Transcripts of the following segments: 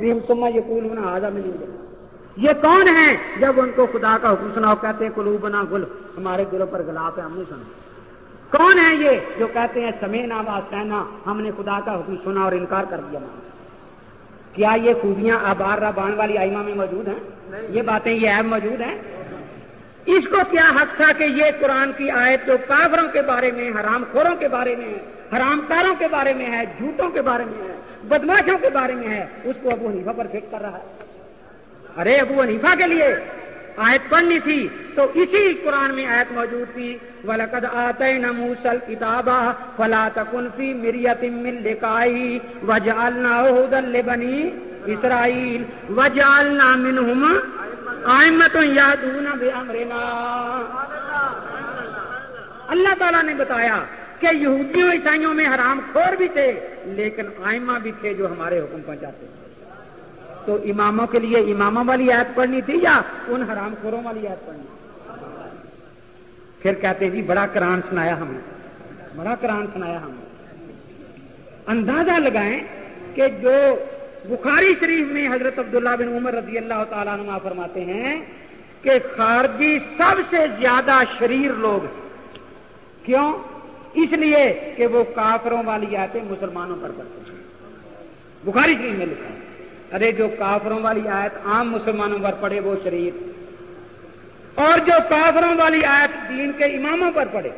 یقول ہونا آزا میں یہ کون ہے جب ان کو خدا کا حکم سناؤ کہتے ہیں کلو بنا گل ہمارے دلوں پر گلاب ہے ہم نہیں سنا کون ہے یہ جو کہتے ہیں سمے ناوا سینا ہم نے خدا کا حکم سنا اور انکار کر دیا مان کیا یہ خوبیاں آبار ربان والی آئمہ میں موجود ہیں؟ یہ باتیں یہ ایب موجود ہیں؟ اس کو کیا حق تھا کہ یہ قرآن کی آیت جو کافروں کے بارے میں حرام خوروں کے بارے میں ہے حرام کاروں کے بارے میں ہے جھوٹوں کے بارے میں ہے بدماشوں کے بارے میں ہے۔ اس کو ابو حنیفہ پر فکر کر رہا ہے۔ ارے ابو حنیفہ کے لیے آیت پڑھنی تھی تو اسی قرآن میں آیت موجود تھی۔ ولقد آتے نموسل کتابہ فلا تکنفی مریت مل لکائی وجالنا بنی اسرائیل وجالنا منہم آئمت یادون بے امرنا اللہ تعالیٰ نے بتایا کہ یہودیوں عیسائیوں میں حرام خور بھی تھے، لیکن آئمہ بھی تھے جو ہمارے حکم پہنچاتے تو اماموں کے لیے اماموں والی آیت پڑھنی تھی یا ان حرام خوروں والی آیت پڑھنی پھر کہتے جی بڑا کران سنایا ہمیں بڑا کران سنایا ہمیں اندازہ لگائیں کہ جو بخاری شریف میں حضرت عبداللہ بن عمر رضی اللہ تعالیٰ نما فرماتے ہیں کہ خارجی سب سے زیادہ شریر لوگ ہیں۔ کیوں؟ اس لیے کہ وہ کافروں والی آیتیں مسلمانوں پر پڑھتے ہیں۔ بخاری شریف میں لکھا ہے، ارے جو کافروں والی آیت عام مسلمانوں پر پڑے وہ شریف اور جو کافروں والی آیت دین کے اماموں پر پڑے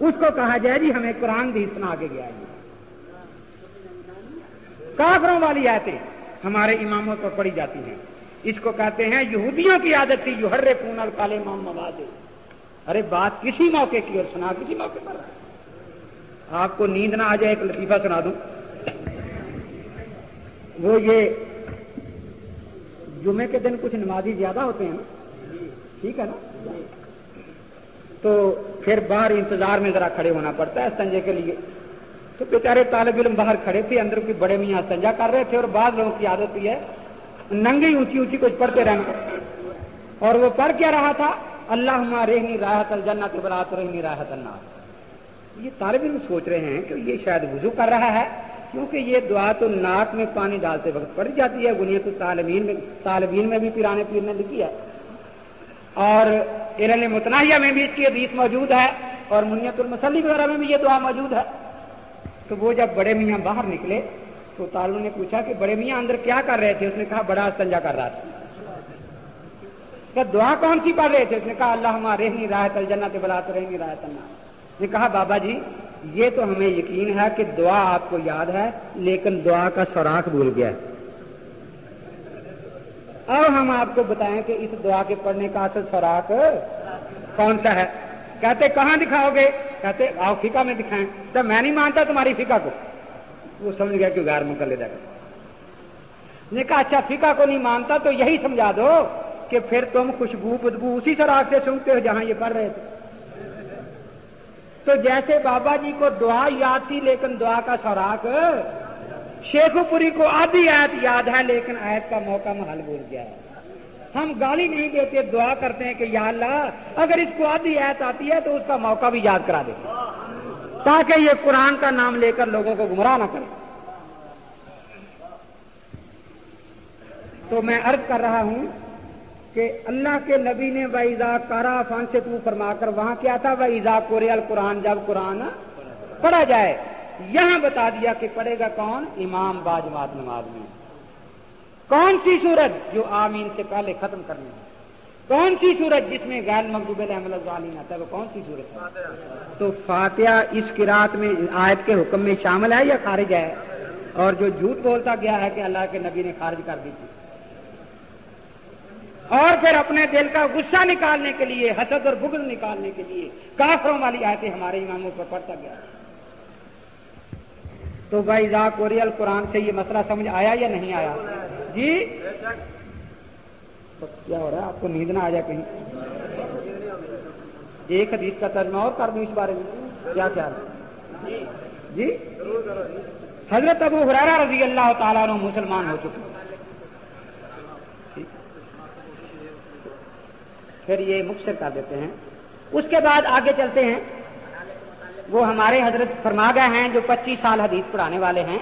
اس کو کہا جائے جی ہمیں قرآن بھی سنا کے گیا جی کافروں والی آیتیں ہمارے اماموں پر پڑی جاتی ہیں۔ اس کو کہتے ہیں یہودیوں کی عادت تھی جو ہر کالے مام مواد۔ ارے بات کسی موقع کی اور سنا، کسی موقع پر۔ آپ کو نیند نہ آ جائے، ایک لطیفہ سنا دوں۔ وہ یہ جمعے کے دن کچھ نمازی زیادہ ہوتے ہیں ٹھیک ہے نا؟ تو پھر باہر انتظار میں ذرا کھڑے ہونا پڑتا ہے سنجے کے لیے۔ تو بیچارے طالب علم باہر کھڑے تھے، اندر کی بڑے میاں سنجا کر رہے تھے اور بعض لوگوں کی عادت یہ ہے ننگی اونچی اونچی کچھ پڑھتے رہنا۔ اور وہ پڑھ کیا رہا تھا؟ اللہ ہمارے نہیں، راحت الجنہ کے برات رہی راحت اللہ یہ طالب علم سوچ رہے ہیں کہ یہ شاید وضو کر رہا ہے، کیونکہ یہ دعا تو ناک میں پانی ڈالتے وقت پڑ جاتی ہے، بنیاد تو طالبین میں طالبین میں بھی، پیرانے پیر نے لکھی ہے۔ اور ارن متناہیہ میں بھی اس کی حدیث موجود ہے، اور منیت المسلی وغیرہ میں بھی یہ دعا موجود ہے۔ تو وہ جب بڑے میاں باہر نکلے، تو طالب نے پوچھا کہ بڑے میاں اندر کیا کر رہے تھے؟ اس نے کہا، بڑا استنجا کر رہا تھا۔ کہ دعا کون سی پڑھ رہے تھے؟ اس نے کہا، اللہ ہمارے نہیں راحت الجنت بلا تو رہے نہیں راحت اللہ نے کہا، بابا جی یہ تو ہمیں یقین ہے کہ دعا آپ کو یاد ہے، لیکن دعا کا سوراخ بھول گیا ہے۔ اب ہم آپ کو بتائیں کہ اس دعا کے پڑھنے کا اصل سوراخ کون سا ہے؟ کہتے، کہاں دکھاؤ گے؟ کہتے، آؤ فکا میں دکھائیں۔ تو میں نہیں مانتا تمہاری فکا کو۔ وہ سمجھ گیا کہ غیر مکل لے نے کہا اچھا فکا کو نہیں مانتا تو یہی سمجھا دو۔ کہ پھر تم خوشبو بدبو اسی سوراخ سے سنتے ہو جہاں یہ پڑھ رہے تھے۔ تو جیسے بابا جی کو دعا یاد تھی، لیکن دعا کا سوراخ، شیخ پوری کو آدھی آیت یاد ہے، لیکن آیت کا موقع محل بول گیا۔ ہے ہم گالی نہیں دیتے، دعا کرتے ہیں کہ یا اللہ، اگر اس کو آدھی آیت آتی ہے تو اس کا موقع بھی یاد کرا دیتے تاکہ یہ قرآن کا نام لے کر لوگوں کو گمراہ نہ کرے۔ تو میں عرض کر رہا ہوں کہ اللہ کے نبی نے ویزا کارا فان سے تو فرما کر وہاں کیا تھا؟ ویزا کوریال قرآن جب قرآن پڑھا جائے، یہاں بتا دیا کہ پڑھے گا کون؟ امام باجمات نماز میں۔ کون سی سورج جو آمین سے پہلے ختم کرنی ہے کون سی سورج جس میں غیر مقبوب احمد ظالین آتا ہے؟ وہ کون سی سورج تو فاتحہ اس قرات میں، آیت کے حکم میں شامل ہے یا خارج ہے؟ اور جو جھوٹ بولتا گیا ہے کہ اللہ کے نبی نے خارج کر دی تھی۔ اور پھر اپنے دل کا غصہ نکالنے کے لیے، حسد اور بغض نکالنے کے لیے کافروں والی آیتیں ہمارے اماموں پر پڑھتا گیا۔ تو بھائی ذاک اوریل قرآن سے یہ مسئلہ سمجھ آیا یا نہیں آیا؟ جی؟ کیا ہو رہا ہے؟ آپ کو نیند نہ آ جائے کہیں۔ ایک حدیث کا ترجمہ اور کر دوں اس بارے میں۔ کیا خیال؟ جی؟ حضرت ابو حرارہ رضی اللہ تعالیٰ مسلمان ہو چکے۔ پھر یہ مختصر کر دیتے ہیں۔ اس کے بعد آگے چلتے ہیں۔ وہ ہمارے حضرت فرما گئے ہیں جو پچیس سال حدیث پڑھانے والے ہیں۔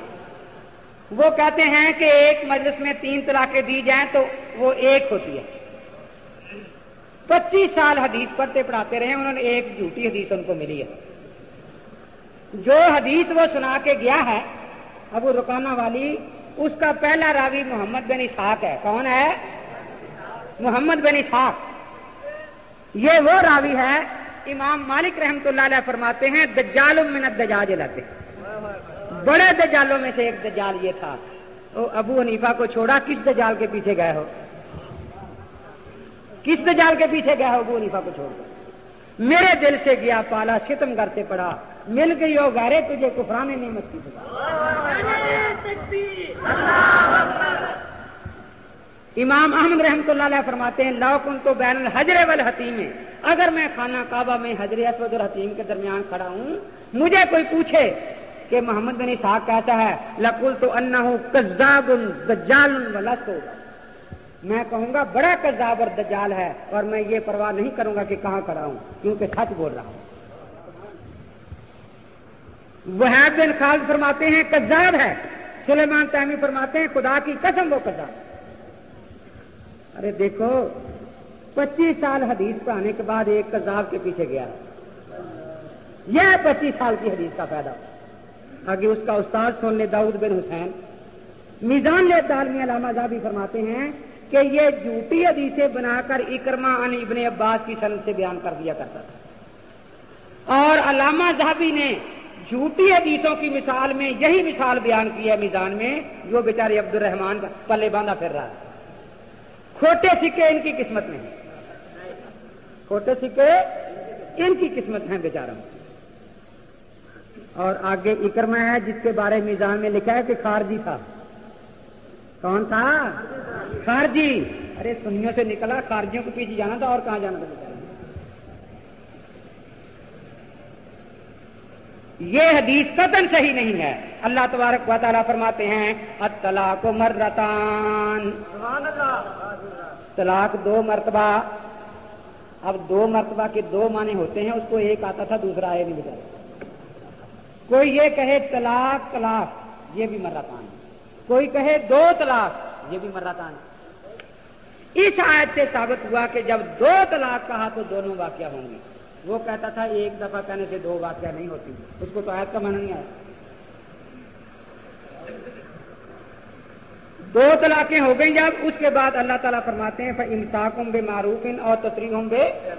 وہ کہتے ہیں کہ ایک مجلس میں تین طلاقیں دی جائیں تو وہ ایک ہوتی ہے۔ پچیس سال حدیث پڑھتے پڑھاتے رہے، انہوں نے ایک جھوٹی حدیث ان کو ملی ہے۔ جو حدیث وہ سنا کے گیا ہے، ابو رکانہ والی، اس کا پہلا راوی محمد بن اسحاق ہے۔ کون ہے؟ محمد بن اسحاق۔ یہ وہ راوی ہے، امام مالک رحمت اللہ علیہ فرماتے ہیں، دجال من الدجاج لاتے بڑے دجالوں میں سے ایک دجال یہ تھا۔ ابو حنیفہ کو چھوڑا، کس دجال کے پیچھے گئے ہو؟ کس دجال کے پیچھے گیا ہو ابو حنیفہ کو چھوڑ کر؟ میرے دل سے گیا پالا، ستم گھر سے پڑا۔ مل گئی ہو گارے تجھے کفرانے نعمت کی امام احمد رحمۃ اللہ علیہ فرماتے ہیں، لو کن تو بین الحجر وال حتیم اگر میں خانہ کعبہ میں حجر اسود اور حتیم کے درمیان کھڑا ہوں، مجھے کوئی پوچھے کہ محمد بن صاحب کیسا ہے؟ لکل تو انا ہوں کزاب دجال ہوگا میں کہوں گا، بڑا کزاب اور دجال ہے اور میں یہ پرواہ نہیں کروں گا کہ کہاں کھڑا ہوں، کیونکہ سچ بول رہا ہوں۔ وہ بن خالد فرماتے ہیں کزاب ہے۔ سلیمان تیمی فرماتے ہیں، خدا کی قسم وہ کزاب ارے دیکھو، پچیس سال حدیث پڑھانے کے بعد ایک کذاب کے پیچھے گیا۔ یہ پچیس سال کی حدیث کا فائدہ۔ آگے اس کا استاد سن لے داؤد بن حسین۔ میزان لے دالمی علامہ زابی فرماتے ہیں کہ یہ جھوٹی حدیثیں بنا کر اکرما ان ابن عباس کی سنت سے بیان کر دیا کرتا تھا۔ اور علامہ زہبی نے جھوٹی حدیثوں کی مثال میں یہی مثال بیان کی ہے میزان میں، جو بیچارے عبد الرحمان کا پلے باندھا پھر رہا ہے۔ کھوٹے سکے ان کی قسمت میں ہیں کھوٹے سکے ان کی قسمت ہیں بیچاروں۔ اور آگے اکرما ہے جس کے بارے میزان میں لکھا ہے کہ خارجی تھا۔ کون تھا؟ خارجی۔ ارے سنیوں سے نکلا، خارجیوں کے پیچھے جانا تھا اور کہاں جانا تھا یہ حدیث قطن صحیح نہیں ہے۔ اللہ تبارک و تعالیٰ فرماتے ہیں اطلاق کو مرتان۔ طلاق دو مرتبہ، اب دو مرتبہ کے دو معنی ہوتے ہیں، اس کو ایک آتا تھا، دوسرا آئے نہیں بچا کوئی یہ کہے طلاق طلاق، یہ بھی مرتان۔ کوئی کہے دو طلاق، یہ بھی مرتان۔ اس آیت سے ثابت ہوا کہ جب دو طلاق کہا تو دونوں واقعہ ہوں گے۔ وہ کہتا تھا ایک دفعہ کہنے سے دو واقعہ نہیں ہوتی۔ اس کو تو آیت کا مانا نہیں آیا۔ دو طلاقیں ہو گئیں جب، اس کے بعد اللہ تعالیٰ فرماتے ہیں انصاف ہوں بے معروف اور تصریح ہوں بے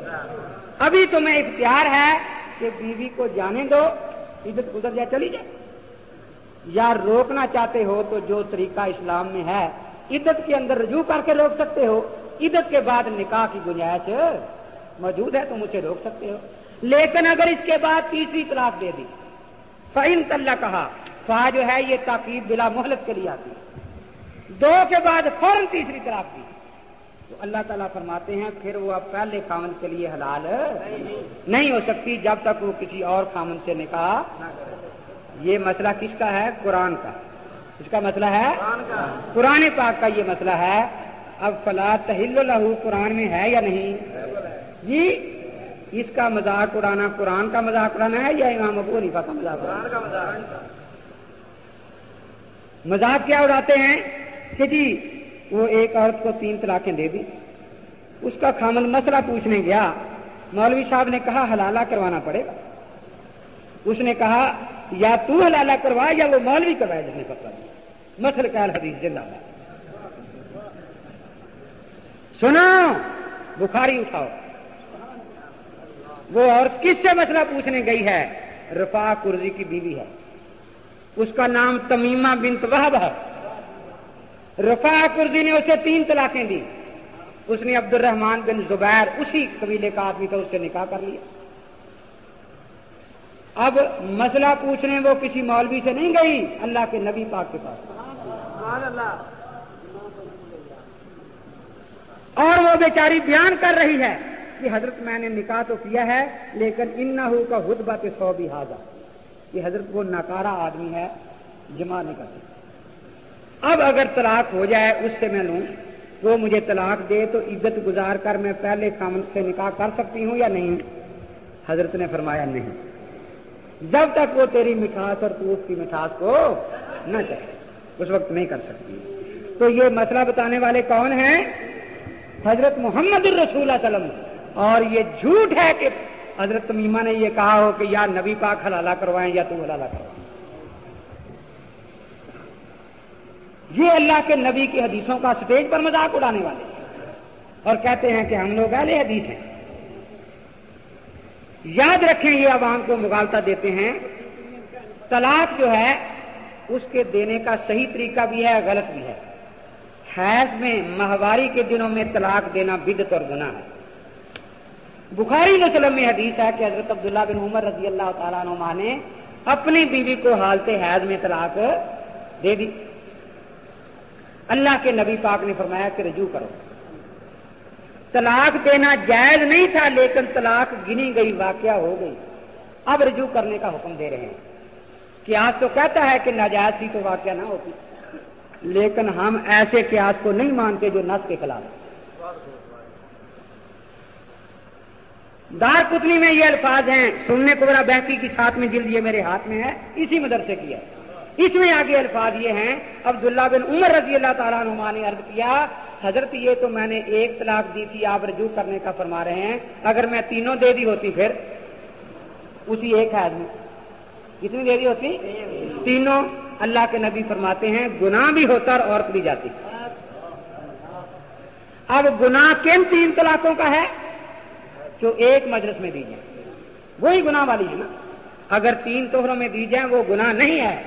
ابھی تمہیں اختیار ہے کہ بیوی کو جانے دو، عزت گزر جائے، چلی جائے۔ یا روکنا چاہتے ہو تو جو طریقہ اسلام میں ہے عدت کے اندر رجوع کر کے روک سکتے ہو۔ عدت کے بعد نکاح کی گنجائش موجود ہے تم اسے روک سکتے ہو۔ لیکن اگر اس کے بعد تیسری طلاق دے دی فعین طلّہ کہا فا جو ہے یہ تاکیب بلا مہلت کے لیے آتی دو کے بعد فوراً تیسری طلاق دی۔ تو اللہ تعالیٰ فرماتے ہیں پھر وہ اب پہلے خامن کے لیے حلال نہیں ہو سکتی جب تک وہ کسی اور خامن سے نکاح یہ مسئلہ کس کا ہے؟ قرآن کا۔ اس کا مسئلہ ہے؟ قرآن پاک کا یہ مسئلہ ہے۔ اب فلا تہل لہو قرآن میں ہے یا نہیں؟ جی اس کا مذاق اڑانا قرآن کا مذاق اڑانا ہے یا امام ابو حنیفہ کا مذاق اڑانا مذاق کیا اڑاتے ہیں؟ کہ جی وہ ایک عورت کو تین طلاقیں دے دی، اس کا خامن مسئلہ پوچھنے گیا، مولوی صاحب نے کہا حلالہ کروانا پڑے گا۔ اس نے کہا، یا تو حلالہ کروا یا وہ مولوی کروائے جس نے پتہ مسل کال حدیث زندہ سنو، بخاری اٹھاؤ۔ وہ عورت کس سے مسئلہ پوچھنے گئی ہے؟ رفا کرزی کی بیوی ہے۔ اس کا نام تمیمہ بنت وحب ہے۔ رفا کرزی نے اسے تین طلاقیں دی اس نے عبد الرحمان بن زبیر اسی قبیلے کا آدمی تھا، اس سے نکاح کر لیا۔ اب مسئلہ پوچھنے وہ کسی مولوی سے نہیں گئی، اللہ کے نبی پاک کے پاس۔ اور وہ بیچاری بیان کر رہی ہے۔ کہ حضرت میں نے نکاح تو کیا ہے، لیکن ان نہ ہو کا حد بات سو بھی حاضر کہ حضرت وہ ناکارا آدمی ہے، جمع نہیں کر سکتا اب اگر طلاق ہو جائے اس سے میں لوں، وہ مجھے طلاق دے تو عزت گزار کر میں پہلے کام سے نکاح کر سکتی ہوں یا نہیں؟ حضرت نے فرمایا نہیں۔ جب تک وہ تیری مٹھاس اور تو اس کی مٹھاس کو نہ چاہے، اس وقت نہیں کر سکتی۔ تو یہ مسئلہ بتانے والے کون ہیں؟ حضرت محمد الرسول وسلم۔ اور یہ جھوٹ ہے کہ حضرت تمیمہ نے یہ کہا ہو کہ یا نبی پاک حلالہ کروائیں یا تو حلالہ کروائیں۔ یہ اللہ کے نبی کی حدیثوں کا سٹیج پر مذاق اڑانے والے۔ اور کہتے ہیں کہ ہم لوگ اہل حدیث ہیں۔ یاد رکھیں یہ عوام کو مغالتا دیتے ہیں۔ طلاق جو ہے، اس کے دینے کا صحیح طریقہ بھی ہے، غلط بھی ہے۔ حیض میں، ماہواری کے دنوں میں طلاق دینا بدت اور گناہ ہے۔ بخاری وسلم میں حدیث ہے کہ حضرت عبداللہ بن عمر رضی اللہ تعالیٰ نما نے اپنی بیوی کو حالت حیض میں طلاق دے دی۔ اللہ کے نبی پاک نے فرمایا کہ رجوع کرو۔ طلاق دینا جائز نہیں تھا، لیکن طلاق گنی گئی، واقعہ ہو گئی۔ اب رجوع کرنے کا حکم دے رہے ہیں۔ قیاس تو کہتا ہے کہ ناجائز تھی تو واقعہ نہ ہوتی۔ لیکن ہم ایسے قیاس کو نہیں مانتے جو نس کے خلاف۔ دار پتلی میں یہ الفاظ ہیں، سننے کو بڑا بہتی کی ساتھ میں جلد یہ میرے ہاتھ میں ہے، اسی مدرسے کی ہے۔ اس میں آگے الفاظ یہ ہیں، عبداللہ بن عمر رضی اللہ تعالیٰ نما نے عرض کیا، حضرت یہ تو میں نے ایک طلاق دی تھی، آپ رجوع کرنے کا فرما رہے ہیں، اگر میں تینوں دے دی ہوتی پھر، اسی ایک حید میں کتنی دے دی ہوتی؟ تینوں۔ اللہ کے نبی فرماتے ہیں، گناہ بھی ہوتا اور عورت بھی جاتی۔ اب گناہ کن تین طلاقوں کا ہے؟ جو ایک مجلس میں دی جائے وہی گناہ والی ہے نا۔ اگر تین توہروں میں دی جائیں وہ گناہ نہیں ہے۔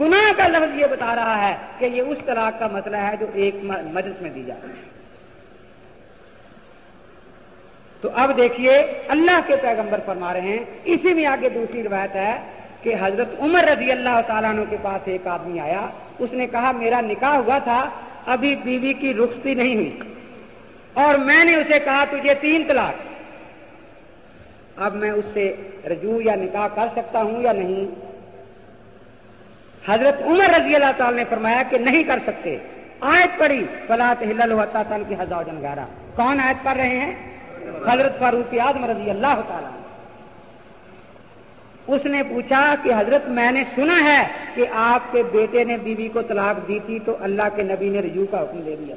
گناہ کا لفظ یہ بتا رہا ہے کہ یہ اس طلاق کا مسئلہ ہے جو ایک مجلس میں دی جائے تو اب دیکھیے، اللہ کے پیغمبر فرما رہے ہیں۔ اسی میں آگے دوسری روایت ہے کہ حضرت عمر رضی اللہ تعالیٰ عنہ کے پاس ایک آدمی آیا۔ اس نے کہا، میرا نکاح ہوا تھا، ابھی بیوی کی رخصتی نہیں ہوئی۔ اور میں نے اسے کہا، تجھے تین طلاق۔ اب میں اس سے رجوع یا نکاح کر سکتا ہوں یا نہیں؟ حضرت عمر رضی اللہ تعالی نے فرمایا کہ نہیں کر سکتے۔ آیت پڑی فلاط ہلل ہوتا تن کی ہزار جن گارہ کون آیت پڑھ رہے ہیں؟ حضرت فاروق اعظم رضی اللہ تعالی۔ اس نے پوچھا کہ حضرت میں نے سنا ہے کہ آپ کے بیٹے نے بیوی کو طلاق دی تھی تو اللہ کے نبی نے رجوع کا حکم دے دیا۔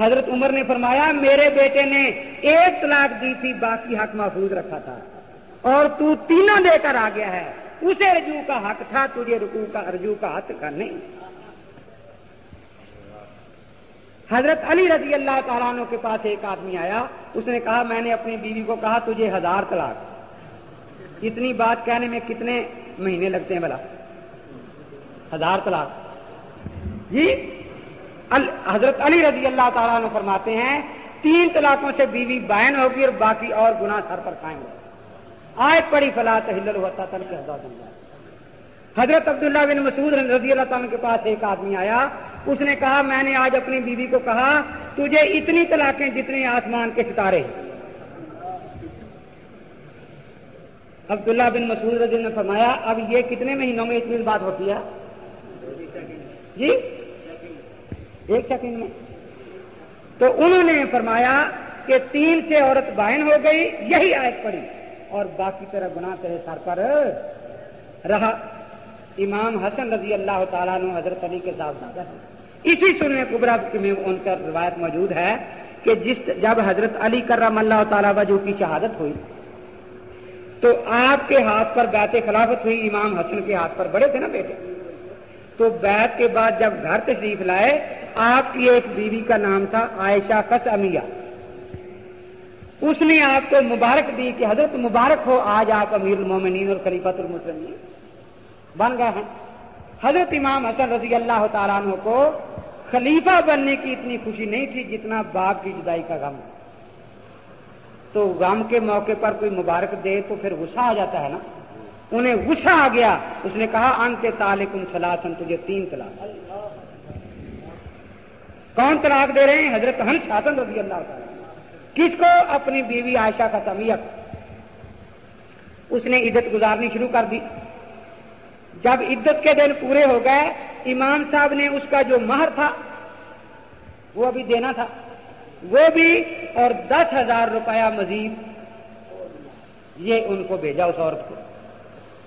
حضرت عمر نے فرمایا، میرے بیٹے نے ایک طلاق دی تھی، باقی حق محفوظ رکھا تھا۔ اور تو تینوں دے کر آ گیا ہے۔ اسے رجوع کا حق تھا، تجھے رکوع کا، رجوع کا حق کا نہیں۔ حضرت علی رضی اللہ تعالیٰ عنہ کے پاس ایک آدمی آیا۔ اس نے کہا، میں نے اپنی بیوی کو کہا، تجھے ہزار طلاق۔ اتنی بات کہنے میں کتنے مہینے لگتے ہیں بلا ہزار طلاق۔ جی؟ حضرت علی رضی اللہ تعالیٰ عنہ فرماتے ہیں، تین طلاقوں سے بیوی بائن ہوگی اور باقی اور گناہ سر پر قائم ہوگا آئے پڑی فلا تحل ہوتا تن کے حضرت عبداللہ بن مسعود رضی اللہ تعالیٰ کے پاس ایک آدمی آیا۔ اس نے کہا، میں نے آج اپنی بیوی کو کہا، تجھے اتنی طلاقیں جتنے آسمان کے ستارے عبداللہ بن مسعود رضی نے فرمایا، اب یہ کتنے مہینوں میں اتنی بات ہوتی ہے؟ جی؟ ایک سیکنڈ میں۔ تو انہوں نے فرمایا کہ تین سے عورت بائن ہو گئی، یہی آیت پڑی اور باقی طرح گناہ تیرے سر پر رہا۔ امام حسن رضی اللہ تعالیٰ نے حضرت علی کے ساتھ زیادہ ہے اسی سننے کبرا میں ان کا روایت موجود ہے کہ جس جب حضرت علی کرم اللہ تعالیٰ وجہ کی شہادت ہوئی، تو آپ کے ہاتھ پر بیت خلافت ہوئی، امام حسن کے ہاتھ پر بڑے تھے نا بیٹے۔ تو بیت کے بعد جب گھر تشریف لائے آپ کی ایک بیوی کا نام تھا عائشہ کس امیہ اس نے آپ کو مبارک دی کہ حضرت مبارک ہو، آج آپ امیر المومنین اور خلیفت المسلمین بن گئے ہیں۔ حضرت امام حسن رضی اللہ تعالیٰ عنہ کو خلیفہ بننے کی اتنی خوشی نہیں تھی جتنا باپ کی جدائی کا غم۔ تو غم کے موقع پر کوئی مبارک دے تو پھر غصہ آ جاتا ہے نا۔ انہیں غصہ آ گیا۔ اس نے کہا، انت تالکم سلاسن تجھے تین طلاق۔ کون طلاق دے رہے ہیں؟ حضرت ہن شاسن رضی اللہ تعالیٰ کس کو؟ اپنی بیوی عائشہ کا تمیت اس نے عدت گزارنی شروع کر دی۔ جب عدت کے دن پورے ہو گئے، امام صاحب نے اس کا جو مہر تھا، وہ ابھی دینا تھا۔ وہ بھی اور دس ہزار روپیہ مزید۔ یہ ان کو بھیجا اس عورت کو۔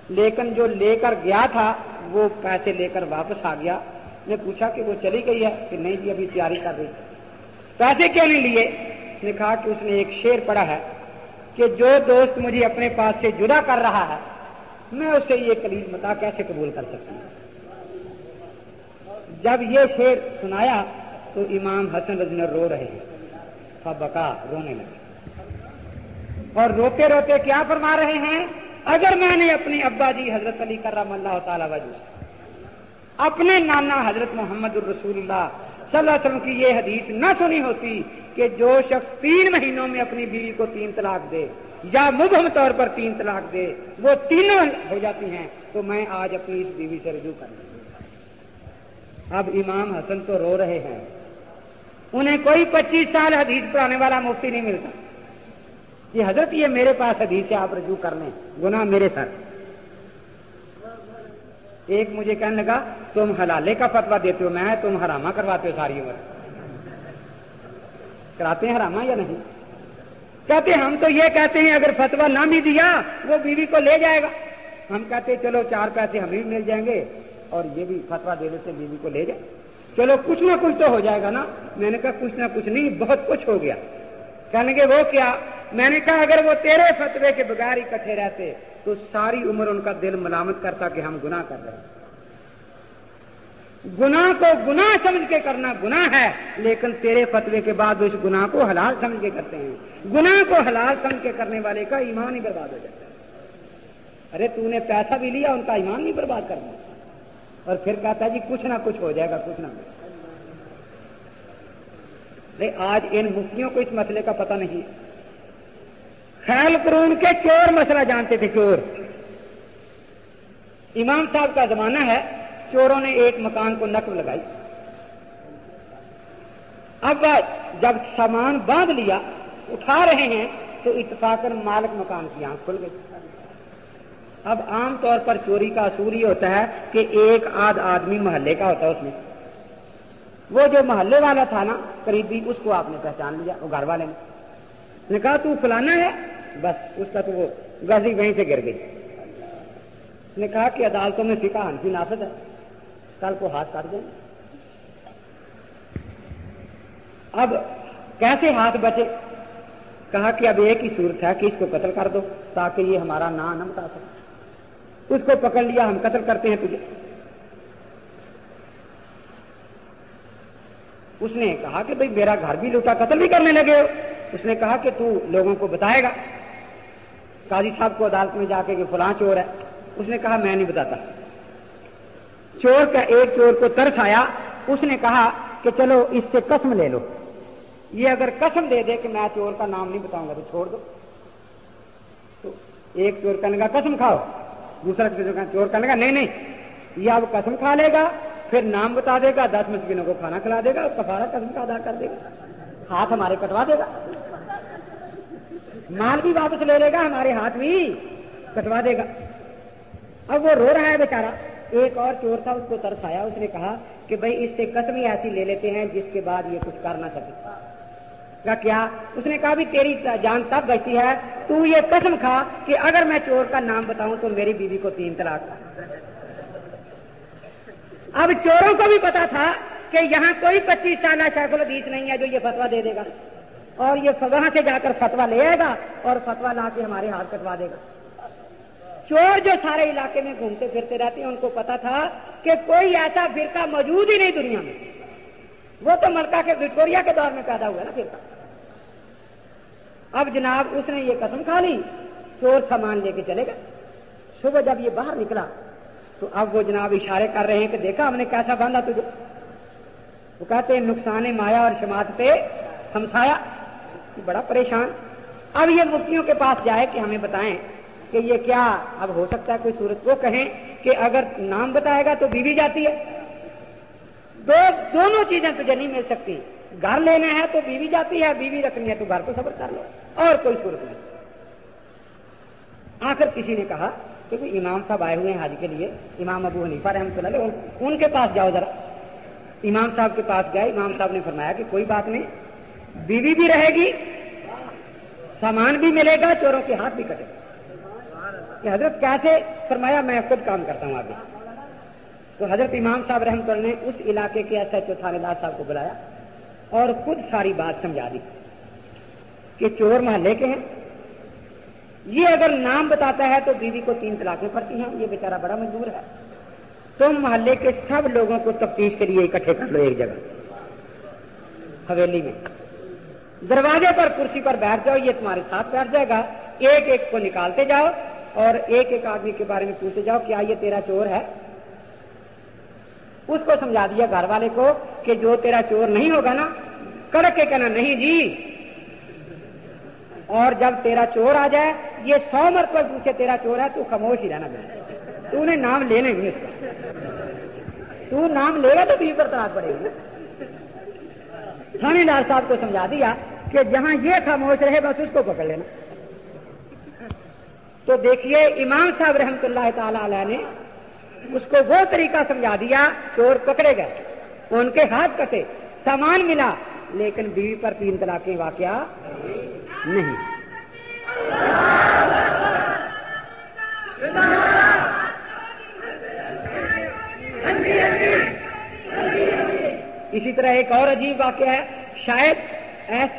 لیکن جو لے کر گیا تھا، وہ پیسے لے کر واپس آ گیا۔ نے پوچھا کہ وہ چلی گئی ہے کہ نہیں جی ابھی تیاری کر رہی پیسے کیوں نہیں لیے؟ نے کہا کہ اس نے ایک شیر پڑا ہے کہ جو دوست مجھے اپنے پاس سے جدا کر رہا ہے، میں اسے یہ کلیز متا کیسے قبول کر سکتی ہوں؟ جب یہ شیر سنایا تو امام حسن رضی رو رہے ہیں۔ بکا، رونے لگے۔ اور روتے روتے کیا فرما رہے ہیں؟ اگر میں نے اپنے ابا جی حضرت علی کرم اللہ تعالی وجہ اپنے نانا حضرت محمد الرسول اللہ صلی اللہ علیہ وسلم کی یہ حدیث نہ سنی ہوتی کہ جو شخص تین مہینوں میں اپنی بیوی کو تین طلاق دے یا مبہم طور پر تین طلاق دے، وہ تینوں ہو جاتی ہیں، تو میں آج اپنی اس بیوی سے رجوع کر اب امام حسن تو رو رہے ہیں۔ انہیں کوئی پچیس سال حدیث پڑھانے والا مفتی نہیں ملتا۔ یہ حضرت یہ میرے پاس حدیث ہے آپ رجوع کر لیں گنا میرے ساتھ ایک مجھے کہنے لگا، تم حلالے کا فتوا دیتے ہو، میں تم حرامہ کرواتے ہو ساری عمر۔ کراتے ہیں حرامہ یا نہیں؟ کہتے ہم تو یہ کہتے ہیں، اگر فتوا نہ بھی دیا، وہ بیوی کو لے جائے گا۔ ہم کہتے چلو چار پیسے ہمیں بھی مل جائیں گے، اور یہ بھی فتوا دے دیتے، بیوی کو لے جائے۔ چلو، کچھ نہ کچھ تو ہو جائے گا نا۔ میں نے کہا، کچھ نہ کچھ نہیں، بہت کچھ ہو گیا۔ کہنے گے وہ کیا؟ میں نے کہا، اگر وہ تیرے فتوے کے بغیر اکٹھے رہتے، تو ساری عمر ان کا دل ملامت کرتا کہ ہم گناہ کر رہے ہیں۔ گناہ کو گناہ سمجھ کے کرنا گناہ ہے، لیکن تیرے فتوے کے بعد اس گناہ کو حلال سمجھ کے کرتے ہیں۔ گناہ کو حلال سمجھ کے کرنے والے کا ایمان ہی برباد ہو جاتا ہے۔ ارے، تو نے پیسہ بھی لیا، ان کا ایمان نہیں برباد کرنا اور پھر کہتا ہے جی کچھ نہ کچھ ہو جائے گا، کچھ نہ کچھ آج ان مفتیوں کو اس مسئلے کا پتہ نہیں۔ خیال قرون کے چور مسئلہ جانتے تھے چور۔ امام صاحب کا زمانہ ہے، چوروں نے ایک مکان کو نقل لگائی۔ اب جب سامان باندھ لیا، اٹھا رہے ہیں، تو اتفاق مالک مکان کی آنکھ کھل گئی۔ اب عام طور پر چوری کا اصول یہ ہوتا ہے کہ ایک آدھ آدمی محلے کا ہوتا ہے اس میں۔ وہ جو محلے والا تھا نا، قریبی، اس کو آپ نے پہچان لیا، وہ گھر والے نے۔ کہا تو فلانا ہے، بس اس کا تو وہ گزی وہیں سے گر گئی۔ نے کہا کہ عدالتوں میں فکا ہنسی نافذ ہے۔ کل کو ہاتھ کاٹ دیں۔ اب کیسے ہاتھ بچے؟ کہا کہ اب ایک ہی صورت ہے کہ اس کو قتل کر دو تاکہ یہ ہمارا نام نہ بتا سکے۔ اس کو پکڑ لیا، ہم قتل کرتے ہیں تجھے۔ اس نے کہا کہ بھائی میرا گھر بھی لوٹا، قتل بھی کرنے لگے ہو۔ اس نے کہا کہ تو لوگوں کو بتائے گا۔ قاضی صاحب کو عدالت میں جا کے کہ فلاں چور ہے۔ اس نے کہا، میں نہیں بتاتا۔ چور کا ایک چور کو ترس آیا۔ اس نے کہا کہ چلو اس سے قسم لے لو۔ یہ اگر قسم دے دے کہ میں چور کا نام نہیں بتاؤں گا تو چھوڑ دو۔ تو ایک چور کرنے کا قسم کھاؤ۔ دوسرا چور کرنے کا نہیں نہیں۔ یہ اب قسم کھا لے گا، پھر نام بتا دے گا، دس مسکینوں کو کھانا کھلا دے گا کفارہ قسم کا ادا کر دے گا۔ ہاتھ ہمارے کٹوا دے گا۔ مال بھی واپس لے لے گا، ہمارے ہاتھ بھی کٹوا دے گا۔ اب وہ رو رہا ہے بیچارہ۔ ایک اور چور تھا، اس کو ترس آیا۔ اس نے کہا کہ بھائی، اس سے قسم ایسی لے لیتے ہیں جس کے بعد یہ کچھ کر نہ سکے۔ کیا؟ اس نے کہا، بھی تیری جان تب بچتی ہے، تو یہ قسم کھا کہ اگر میں چور کا نام بتاؤں تو میری بیوی کو تین طلاق۔ اب چوروں کو بھی پتا تھا کہ یہاں کوئی پچیس سالہ شیخ الحدیث نہیں ہے جو یہ فتوا دے دے گا۔ اور یہ وہاں سے جا کر فتوا لے آئے گا اور فتوا لا کے ہمارے ہاتھ کٹوا دے گا۔ چور جو سارے علاقے میں گھومتے پھرتے رہتے ہیں، ان کو پتا تھا کہ کوئی ایسا فرقہ موجود ہی نہیں دنیا میں۔ وہ تو ملکہ کے وکٹوریا کے دور میں پیدا ہوا نا فرقہ۔ اب جناب، اس نے یہ قسم کھا لی، چور سامان لے کے چلے گا صبح جب یہ باہر نکلا، تو اب وہ جناب اشارے کر رہے ہیں کہ دیکھا ہم نے کیسا باندھا تجھے۔ وہ کہتے ہیں، نقصان مایا اور شماعت پہ ہمسایا۔ بڑا پریشان۔ اب یہ مفتیوں کے پاس جائے کہ ہمیں بتائیں کہ یہ کیا اب ہو سکتا ہے کوئی صورت۔ وہ کہیں کہ اگر نام بتائے گا تو بیوی جاتی ہے۔ دو، دونوں چیزیں تجھے نہیں مل سکتی۔ گھر لینا ہے تو بیوی جاتی ہے، بیوی رکھنی ہے تو گھر کو صبر کر لو۔ اور کوئی صورت نہیں۔ آخر کسی نے کہا کہ امام صاحب آئے ہوئے ہیں حاج کے لیے۔ امام ابو حنیفہ رحمۃ اللہ ان کے پاس جاؤ ذرا۔ امام صاحب کے پاس گئے۔ امام صاحب نے فرمایا کہ کوئی بات نہیں۔ بیوی بھی رہے گی، سامان بھی ملے گا، چوروں کے ہاتھ بھی کٹے گا۔ کہ حضرت کیسے؟ فرمایا، میں خود کام کرتا ہوں آگے۔ تو حضرت امام صاحب رحمت اللہ نے اس علاقے کے ایس ایچ او تھانے دار صاحب کو بلایا اور خود ساری بات سمجھا دی کہ چور محلے کے ہیں۔ یہ اگر نام بتاتا ہے تو بیوی کو تین طلاقیں پڑتی ہیں۔ یہ بیچارہ بڑا مجبور ہے۔ تم محلے کے سب لوگوں کو تفتیش کے لیے اکٹھے کر لو ایک جگہ۔ حویلی میں۔ دروازے پر کرسی پر بیٹھ جاؤ، یہ تمہارے ساتھ بیٹھ جائے گا۔ ایک ایک کو نکالتے جاؤ اور ایک ایک آدمی کے بارے میں پوچھتے جاؤ، کیا یہ تیرا چور ہے؟ اس کو سمجھا دیا گھر والے کو کہ جو تیرا چور نہیں ہوگا نا، کڑک کے کہنا، نہیں جی۔ اور جب تیرا چور آ جائے، یہ سو مرتبہ پوچھے، تیرا چور ہے، تو خاموش ہی رہنا تو نے نام لینے نہیں اس کا۔ تو نام لے گا تو بھی پر تلاش پڑے گی۔ تھانے دار صاحب کو سمجھا دیا کہ جہاں یہ خاموش رہے بس اس کو پکڑ لینا۔ تو دیکھیے، امام صاحب رحمت اللہ تعالی علیہ نے اس کو وہ طریقہ سمجھا دیا، چور پکڑے گئے، ان کے ہاتھ کٹے، سامان ملا، لیکن بیوی پر تین طلاقیں واقعہ نہیں۔ اسی طرح ایک اور عجیب واقعہ ہے، شاید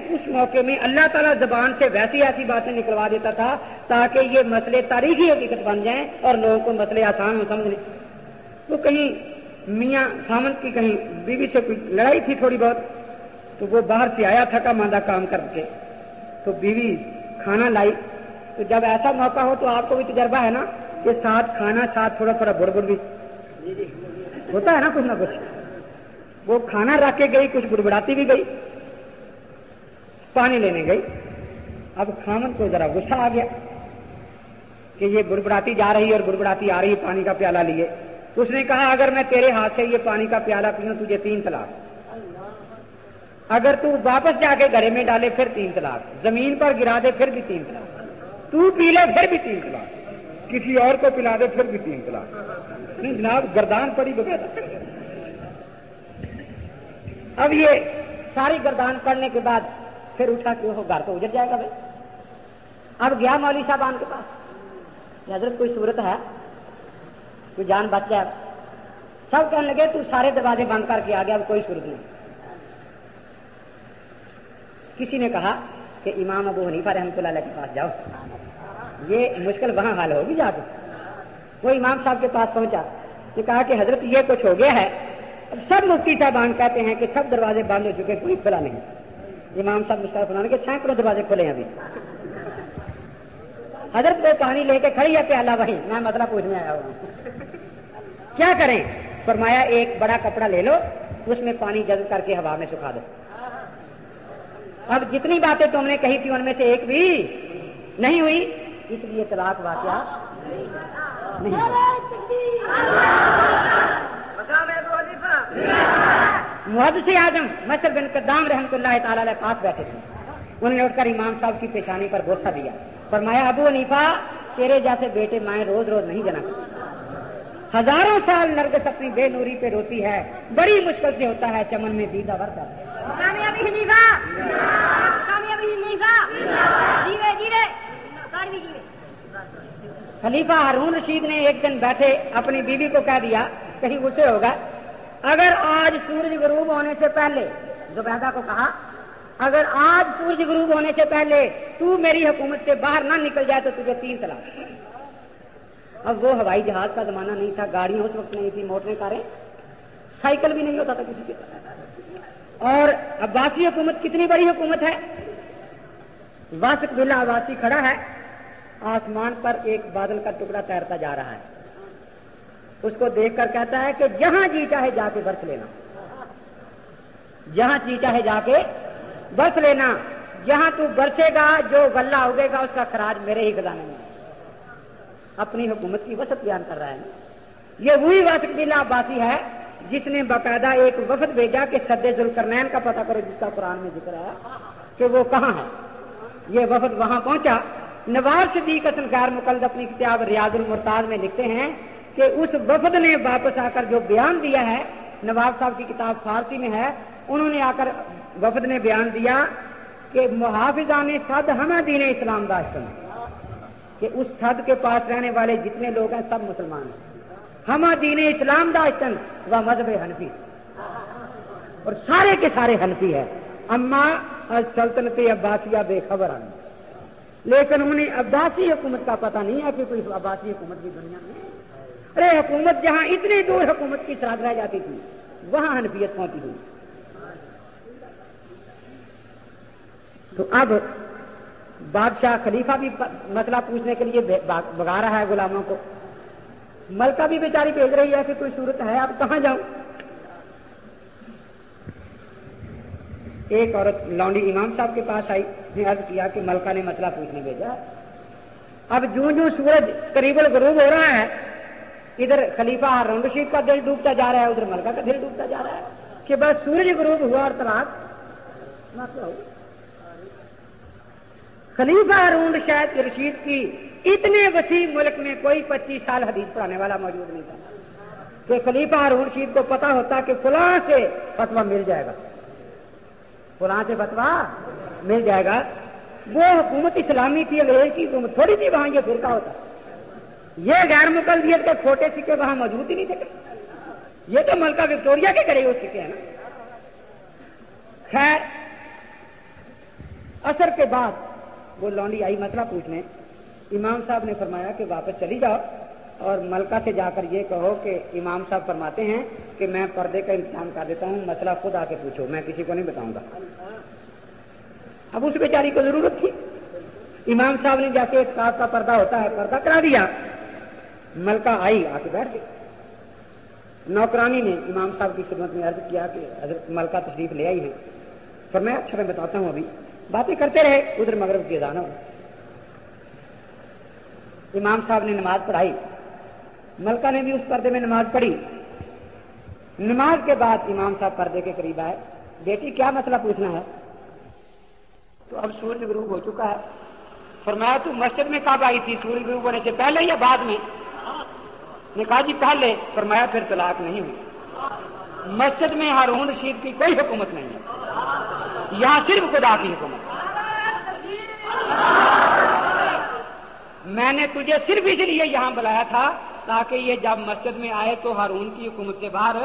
اس موقع میں اللہ تعالیٰ زبان سے ویسی ایسی باتیں نکلوا دیتا تھا تاکہ یہ مسئلے تاریخی حقیقت بن جائیں اور لوگوں کو مسئلے آسان ہو سمجھنے تو کہیں میاں سامنت کی کہیں بیوی سے کوئی لڑائی تھی تھوڑی بہت، تو وہ باہر سے آیا تھا کا ماندہ کام کر کے۔ تو بیوی کھانا لائی۔ تو جب ایسا موقع ہو تو آپ کو بھی تجربہ ہے نا کہ ساتھ کھانا، ساتھ تھوڑا تھوڑا بڑ بڑ بھی۔ ہوتا ہے نا کچھ نہ کچھ۔ وہ کھانا رکھ کے گئی، کچھ بڑبڑاتی بھی گئی۔ پانی لینے گئی۔ اب کھامن کو ذرا غصہ آ گیا کہ یہ بڑبڑاتی جا رہی اور بڑبڑاتی آ رہی پانی کا پیالہ لیے۔ اس نے کہا، اگر میں تیرے ہاتھ سے یہ پانی کا پیالہ پیوں، تجھے تین طلاق۔ اگر تو واپس جا کے گھرے میں ڈالے، پھر تین طلاق۔ زمین پر گرا دے، پھر بھی تین طلاق۔ تو پی لے، پھر بھی تین طلاق۔ کسی اور کو پلا دے، پھر بھی تین طلاق۔ جناب، گردان پڑی بغیر۔ اب یہ ساری گردان پڑنے کے بعد پھر اٹھا کہ وہ گھر تو اجڑ جائے گا بھائی۔ اب گیا مولوی صاحب آن کے پاس۔ حضرت کوئی صورت ہے؟ کوئی جان بچ جائے۔ سب کہنے لگے، تو سارے دروازے بند کر کے آ گیا، اب کوئی صورت نہیں۔ کسی نے کہا کہ امام ابو حنیفہ رحمۃ اللہ علیہ کے پاس جاؤ۔ یہ مشکل وہاں حل ہوگی جا کے۔ وہ امام صاحب کے پاس پہنچا۔ کہ کہا کہ حضرت یہ کچھ ہو گیا ہے۔ اب سب مفتی صاحبان کہتے ہیں کہ سب دروازے بند ہو چکے کوئی کھلا نہیں۔ امام صاحب مشکل بنانے کے سینکڑوں دروازے کھلے ہیں ابھی۔ حضرت وہ پانی لے کے کھڑی ہے پیالہ وہیں میں مسئلہ پوچھنے آیا ہوں۔ کیا کریں؟ فرمایا، ایک بڑا کپڑا لے لو، اس میں پانی جذب کر کے ہوا میں سکھا دو۔ اب جتنی باتیں تم نے کہی تھی، ان میں سے ایک بھی نہیں ہوئی۔ اس لیے طلاق واقعہ محد سے آدم مصر بن قدام رحمت اللہ تعالی پاس بیٹھے تھے۔ انہوں نے اٹھ کر امام صاحب کی پیشانی پر بوسا دیا۔ فرمایا، ابو نیفا تیرے جیسے بیٹے مائیں روز روز نہیں جنا ہزاروں سال نرگس اپنی بے نوری پہ روتی ہے۔ بڑی مشکل سے ہوتا ہے چمن میں دیدا برتا خلیفہ ہارون رشید نے ایک دن بیٹھے اپنی بیوی کو کہہ دیا، کہیں غصے ہوگا؟ اگر آج سورج غروب ہونے سے پہلے، زبیدہ کو کہا، اگر آج سورج غروب ہونے سے پہلے تو میری حکومت سے باہر نہ نکل جائے تو تجھے تین طلاق۔ اب وہ ہوائی جہاز کا زمانہ نہیں تھا، گاڑیاں اس وقت نہیں تھی موٹریں، کاریں۔ سائیکل بھی نہیں ہوتا تھا کسی کے اور عباسی حکومت کتنی بڑی حکومت ہے؟ واسک بلا آواسی کھڑا ہے۔ آسمان پر ایک بادل کا ٹکڑا تیرتا جا رہا ہے۔ اس کو دیکھ کر کہتا ہے کہ جہاں جی چاہے جا کے برس لینا۔ جہاں جی چاہے جا کے برس لینا۔ جہاں تو برسے گا، جو غلہ اگے گا، اس کا خراج میرے ہی خزانے میں۔ اپنی حکومت کی وسط بیان کر رہا ہے۔ یہ وہی واسط بلا عباسی ہے جس نے باقاعدہ ایک وفد بھیجا کہ سد ذوالکرنین کا پتہ کرو جس کا قرآن میں ذکر ہے کہ وہ کہاں ہے۔ یہ وفد وہاں پہنچا۔ نواز صدیق اصل غیر مقلد اپنی کتاب ریاض المرتاز میں لکھتے ہیں کہ اس وفد نے واپس آ کر جو بیان دیا ہے، نواب صاحب کی کتاب فارسی میں ہے، انہوں نے آ کر وفد نے بیان دیا کہ محافظہ نے سد ہمیں دین اسلام داشت کہ اس حد کے پاس رہنے والے جتنے لوگ ہیں، سب مسلمان ہیں۔ ہم دین اسلام داشتن و مذہب حنفی۔ اور سارے کے سارے حنفی ہے اما سلطنت عباسیہ بے خبر آئی لیکن انہیں عباسی حکومت کا پتہ نہیں ہے کہ کوئی عباسی حکومت بھی دنیا میں ارے حکومت جہاں اتنی دور حکومت کی سرحد رہ جاتی تھی، وہاں حنفیت پہنچی ہوئی تو اب بادشاہ خلیفہ بھی مسئلہ پوچھنے کے لیے بگا رہا ہے غلاموں کو۔ ملکہ بھی بیچاری بھیج رہی ہے کہ کوئی صورت ہے، اب کہاں جاؤں؟ ایک عورت لانڈی امام صاحب کے پاس آئی، نے عرض کیا کہ ملکہ نے مسئلہ پوچھنے بھیجا۔ اب جو جو سورج قریب الغروب ہو رہا ہے، ادھر خلیفہ ہارون رشید کا دل ڈوبتا جا رہا ہے، ادھر ملکہ کا دل ڈوبتا جا رہا ہے کہ بس سورج غروب ہوا اور طلاق خلیفہ ہارون شاید رشید کی اتنے وسیع ملک میں کوئی پچیس سال حدیث پڑھانے والا موجود نہیں تھا۔ کہ خلیفہ ہارون رشید کو پتا ہوتا کہ فلاں سے فتوا مل جائے گا۔ فلاں سے فتوا مل جائے گا۔ وہ حکومت اسلامی تھی، انگریز کی حکومت، تھوڑی تھی وہاں یہ فرقہ ہوتا۔ یہ غیر مقلدیت کے چھوٹے سکے، وہاں موجود ہی نہیں تھے۔ یہ تو ملکہ وکٹوریا کے کرے ہوئے سکے ہیں نا۔ خیر، اثر کے بعد وہ لونڈی آئی، مسئلہ پوچھنے امام صاحب نے فرمایا کہ واپس چلی جاؤ اور ملکہ سے جا کر یہ کہو کہ امام صاحب فرماتے ہیں کہ میں پردے کا انتظام کر دیتا ہوں، مسئلہ خود آ کے پوچھو، میں کسی کو نہیں بتاؤں گا۔ اب اس بیچاری کو ضرورت تھی۔ امام صاحب نے جیسے ایک ساتھ کا پردہ ہوتا ہے، پردہ کرا دیا۔ ملکہ آئی، آ کے بیٹھ گئی۔ نوکرانی نے امام صاحب کی خدمت میں عرض کیا کہ حضرت ملکہ تشریف لے آئی ہے پر میں اچھا میں بتاتا ہوں ابھی۔ باتیں کرتے رہے، ادھر مغرب کی اذان ہو امام صاحب نے نماز پڑھائی۔ ملکہ نے بھی اس پردے میں نماز پڑھی۔ نماز کے بعد امام صاحب پردے کے قریب آئے۔ بیٹی، کیا مسئلہ پوچھنا ہے؟ تو اب سورج غروب ہو چکا ہے۔ فرمایا، تو مسجد میں کب آئی تھی؟ سورج غروب ہونے سے پہلے یا بعد میں؟ نے کہا جی پہلے۔ فرمایا، پھر طلاق نہیں ہوئی۔ مسجد میں ہارون رشید کی کوئی حکومت نہیں ہے۔ یہاں صرف خدا کی حکومت۔ میں نے تجھے صرف اس لیے یہاں بلایا تھا تاکہ یہ جب مسجد میں آئے تو ہارون کی حکومت سے باہر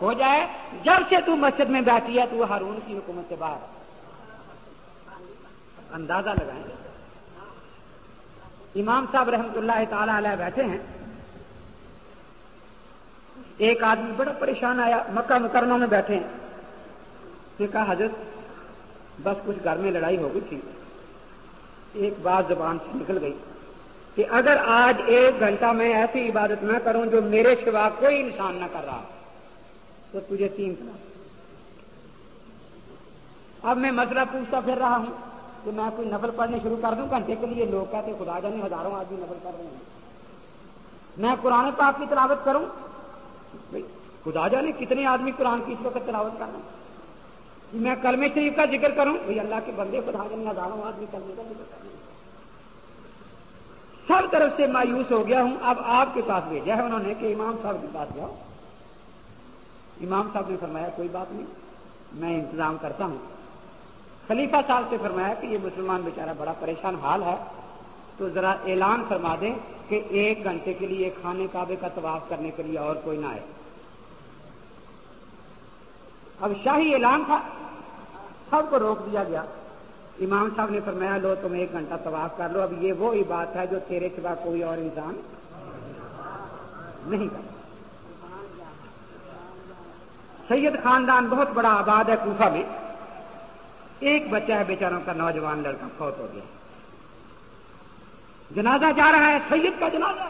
ہو جائے۔ جب سے تو مسجد میں بیٹھی ہے تو ہارون کی حکومت سے باہر۔ اندازہ لگائیں۔ امام صاحب رحمت اللہ تعالی علیہ بیٹھے ہیں۔ ایک آدمی بڑا پریشان آیا، مکہ مکرمہ میں بیٹھے ہیں۔ نے کہا، حضرت، بس کچھ گھر میں لڑائی ہو گئی تھی۔ ایک بات زبان سے نکل گئی۔ کہ اگر آج ایک گھنٹہ میں ایسی عبادت نہ کروں جو میرے سوا کوئی انسان نہ کر رہا تو تجھے تین اب میں مسئلہ پوچھتا پھر رہا ہوں کہ میں کوئی نفل پڑھنے شروع کر دوں، گھنٹے کے لیے لوگ کہتے خدا جانے ہزاروں آدمی نفل پڑھ رہے ہیں۔ میں قرآن پاک کی تلاوت کروں؟ خدا جانے کتنے آدمی قرآن کی اس وقت تلاوت کر رہے ہیں۔ میں کلمہ شریف کا ذکر کروں؟ بھائی، اللہ کے بندے خدا جانے ہزاروں آدمی کلمے کا ذکر کریں سب طرف سے مایوس ہو گیا ہوں۔ اب آپ کے پاس بھیجا ہے انہوں نے کہ امام صاحب کے پاس جاؤ۔ امام صاحب نے فرمایا، کوئی بات نہیں، میں انتظام کرتا ہوں۔ خلیفہ صاحب سے فرمایا کہ یہ مسلمان بیچارہ بڑا پریشان حال ہے۔ تو ذرا اعلان فرما دیں کہ ایک گھنٹے کے لیے کھانے کعبے کا طواف کرنے کے لیے اور کوئی نہ آئے۔ اب شاہی اعلان تھا، سب کو روک دیا گیا۔ امام صاحب نے فرمایا، لو تم ایک گھنٹہ طواف کر لو، اب یہ وہی بات ہے جو تیرے سوا کوئی اور انسان نہیں کرتا۔ سید خاندان بہت بڑا آباد ہے کوفہ میں۔ ایک بچہ ہے بیچاروں کا نوجوان لڑکا، فوت ہو گیا۔ جنازہ جا رہا ہے، سید کا جنازہ۔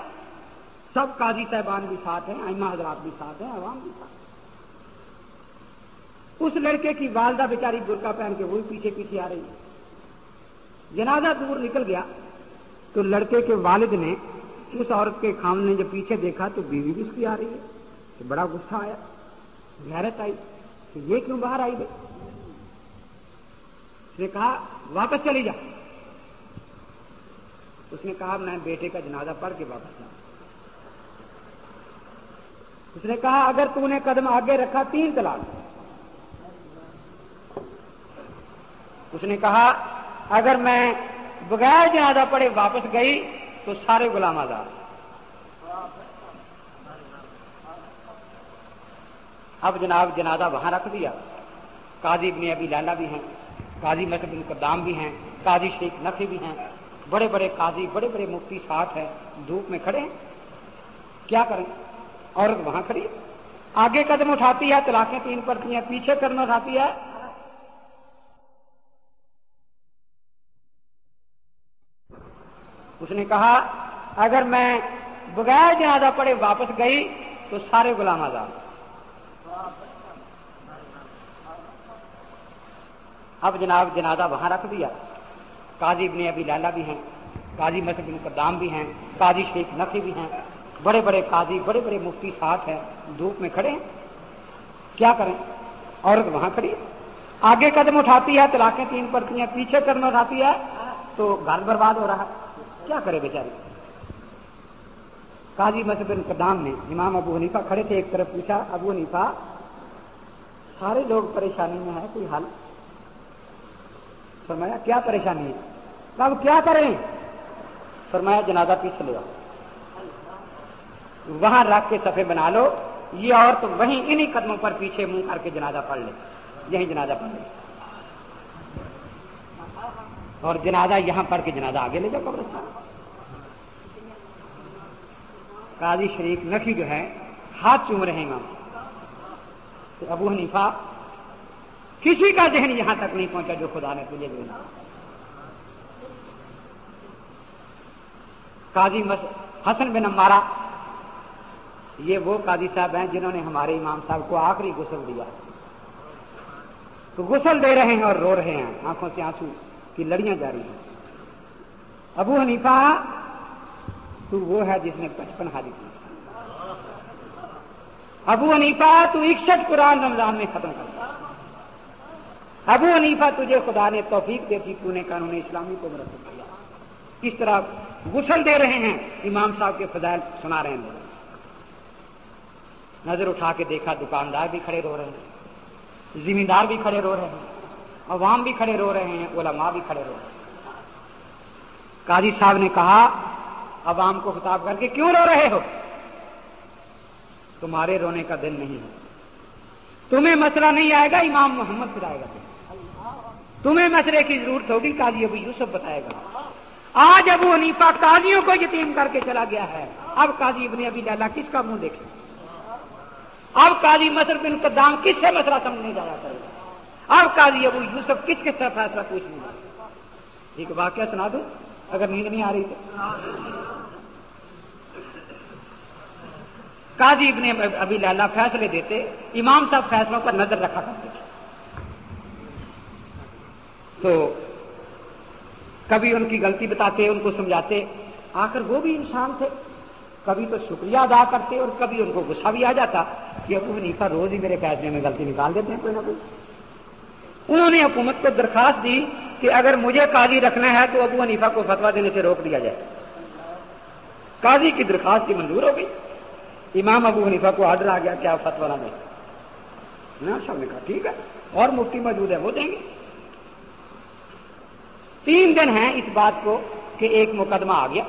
سب قاضی صاحبان بھی ساتھ ہیں ایما حضرات بھی ساتھ ہیں، عوام بھی ساتھ اس لڑکے کی والدہ بیچاری برقع پہن کے وہی پیچھے پیچھے آ رہی ہے۔ جنازہ دور نکل گیا تو لڑکے کے والد نے اس عورت کے خامن نے جب پیچھے دیکھا تو بیوی بھی اس کی آ رہی ہے تو بڑا غصہ آیا حیرت آئی کہ یہ کیوں باہر آئی گئی؟ اس نے کہا، واپس چلی جا۔ اس نے کہا، میں بیٹے کا جنازہ پڑھ کے واپس جاؤں۔ اس نے کہا، اگر تو نے قدم آگے رکھا، تین طلاق۔ اس نے کہا اگر میں بغیر جنازہ پڑے واپس گئی تو سارے غلام آزاد۔ اب جناب جنازہ وہاں رکھ دیا۔ قاضی ابن ابی لالا بھی ہیں، قاضی مسد بن قدام بھی ہیں، قاضی شیخ نقی بھی ہیں۔ بڑے بڑے قاضی، بڑے بڑے مفتی ساتھ ہیں۔ دھوپ میں کھڑے ہیں۔ کیا کریں؟ عورت وہاں کھڑی آگے قدم اٹھاتی ہے طلاقیں تین پڑتی ہیں، پیچھے قدم اٹھاتی ہے۔ اس نے کہا، اگر میں بغیر جنازہ پڑے واپس گئی تو سارے غلام آزاد۔ اب جناب جنازہ وہاں رکھ دیا۔ قاضی ابن ابی لالا بھی ہیں، قاضی مسد بن قدام بھی ہیں، قاضی شیخ نقی بھی ہیں۔ بڑے بڑے قاضی، بڑے بڑے مفتی ساتھ ہیں، دھوپ میں کھڑے ہیں۔ کیا کریں؟ عورت وہاں کھڑی۔ آگے قدم اٹھاتی ہے، طلاقیں تین پڑتی ہیں، پیچھے قدم اٹھاتی ہے، تو گھر برباد ہو رہا۔ ہے کیا کرے بیچاری قاضی مسد بن قدام نے امام ابو حنیفہ کھڑے تھے، ایک طرف پوچھا، ابو حنیفہ، سارے لوگ پریشانی میں ہے کوئی حل؟ فرمایا، کیا پریشانی ہے؟ اب کیا کریں؟ فرمایا، جنازہ پیچھے لے آؤ۔ وہاں رکھ کے صفے بنا لو، یہ اور تو وہیں انہی قدموں پر پیچھے منہ کر کے جنازہ پڑھ لے، یہیں جنازہ پڑھ لے۔ اور جنازہ یہاں پڑھ کے جنازہ آگے لے جاؤ قبرستان۔ قاضی شریف نفی جو ہے ہاتھ چوم رہے ہیں تو ابو حنیفہ، کسی کا ذہن یہاں تک نہیں پہنچا جو خدا نے تجھے دینا قاضی حسن بن امارا یہ وہ قاضی صاحب ہیں جنہوں نے ہمارے امام صاحب کو آخری غسل دیا۔ تو غسل دے رہے ہیں اور رو رہے ہیں، آنکھوں سے آنسو۔ کی لڑیاں جاری ہیں۔ ابو حنیفہ، تو وہ ہے جس نے بچپن حاضر کی ابو حنیفہ، تو اکسٹھ قرآن رمضان میں ختم کرتا ابو حنیفہ، تجھے خدا نے توفیق دیتی تو نے قانون اسلامی کو مرتب کیا۔ اس طرح غسل دے رہے ہیں، امام صاحب کے فضائل سنا رہے ہیں۔ نظر اٹھا کے دیکھا، دکاندار بھی کھڑے رو رہے ہیں۔ زمیندار بھی کھڑے رو رہے ہیں۔ عوام بھی کھڑے رو رہے ہیں، علماء بھی کھڑے رو رہے ہیں۔ قاضی صاحب نے کہا، عوام کو خطاب کر کے کیوں رو رہے ہو؟ تمہارے رونے کا دل نہیں ہے۔ تمہیں مسئلہ نہیں آئے گا، امام محمد پھر آئے گا۔ تمہیں مسئلے کی ضرورت ہوگی، قاضی ابو یوسف بتائے گا۔ آج ابو حنیفہ قاضیوں کو یتیم کر کے چلا گیا ہے۔ اب قاضی ابن ابی لالا کس کا منہ دیکھے؟ اب قاضی مصر بن قدام کس سے مسئلہ سمجھنے جایا کرے گا؟ اب قاضی ابو یوسف کس کس طرح فیصلہ پوچھنے گا ایک واقعہ سنا دوں اگر نیند نہیں آ رہی تو۔ قاضی ابن ابھی لالا فیصلے دیتے، امام صاحب فیصلوں پر نظر رکھا کرتے۔ تھے تو کبھی ان کی غلطی بتاتے، ان کو سمجھاتے، آخر وہ بھی انسان تھے۔ کبھی تو شکریہ ادا کرتے اور کبھی ان کو غصہ بھی آ جاتا کہ ابو حنیفہ روز ہی میرے فیصلے میں غلطی نکال دیتے ہیں، کوئی نہ کوئی۔ انہوں نے حکومت کو درخواست دی کہ اگر مجھے قاضی رکھنا ہے تو ابو حنیفہ کو فتوا دینے سے روک دیا جائے۔ قاضی کی درخواست کی منظور ہو گئی۔ امام ابو حنیفہ کو آڈر آ گیا کہ آپ فتوا نہ دیں۔ سب نے کہا ٹھیک ہے، اور مفتی موجود ہے وہ دیں گے۔ تین دن ہیں اس بات کو کہ ایک مقدمہ آ گیا۔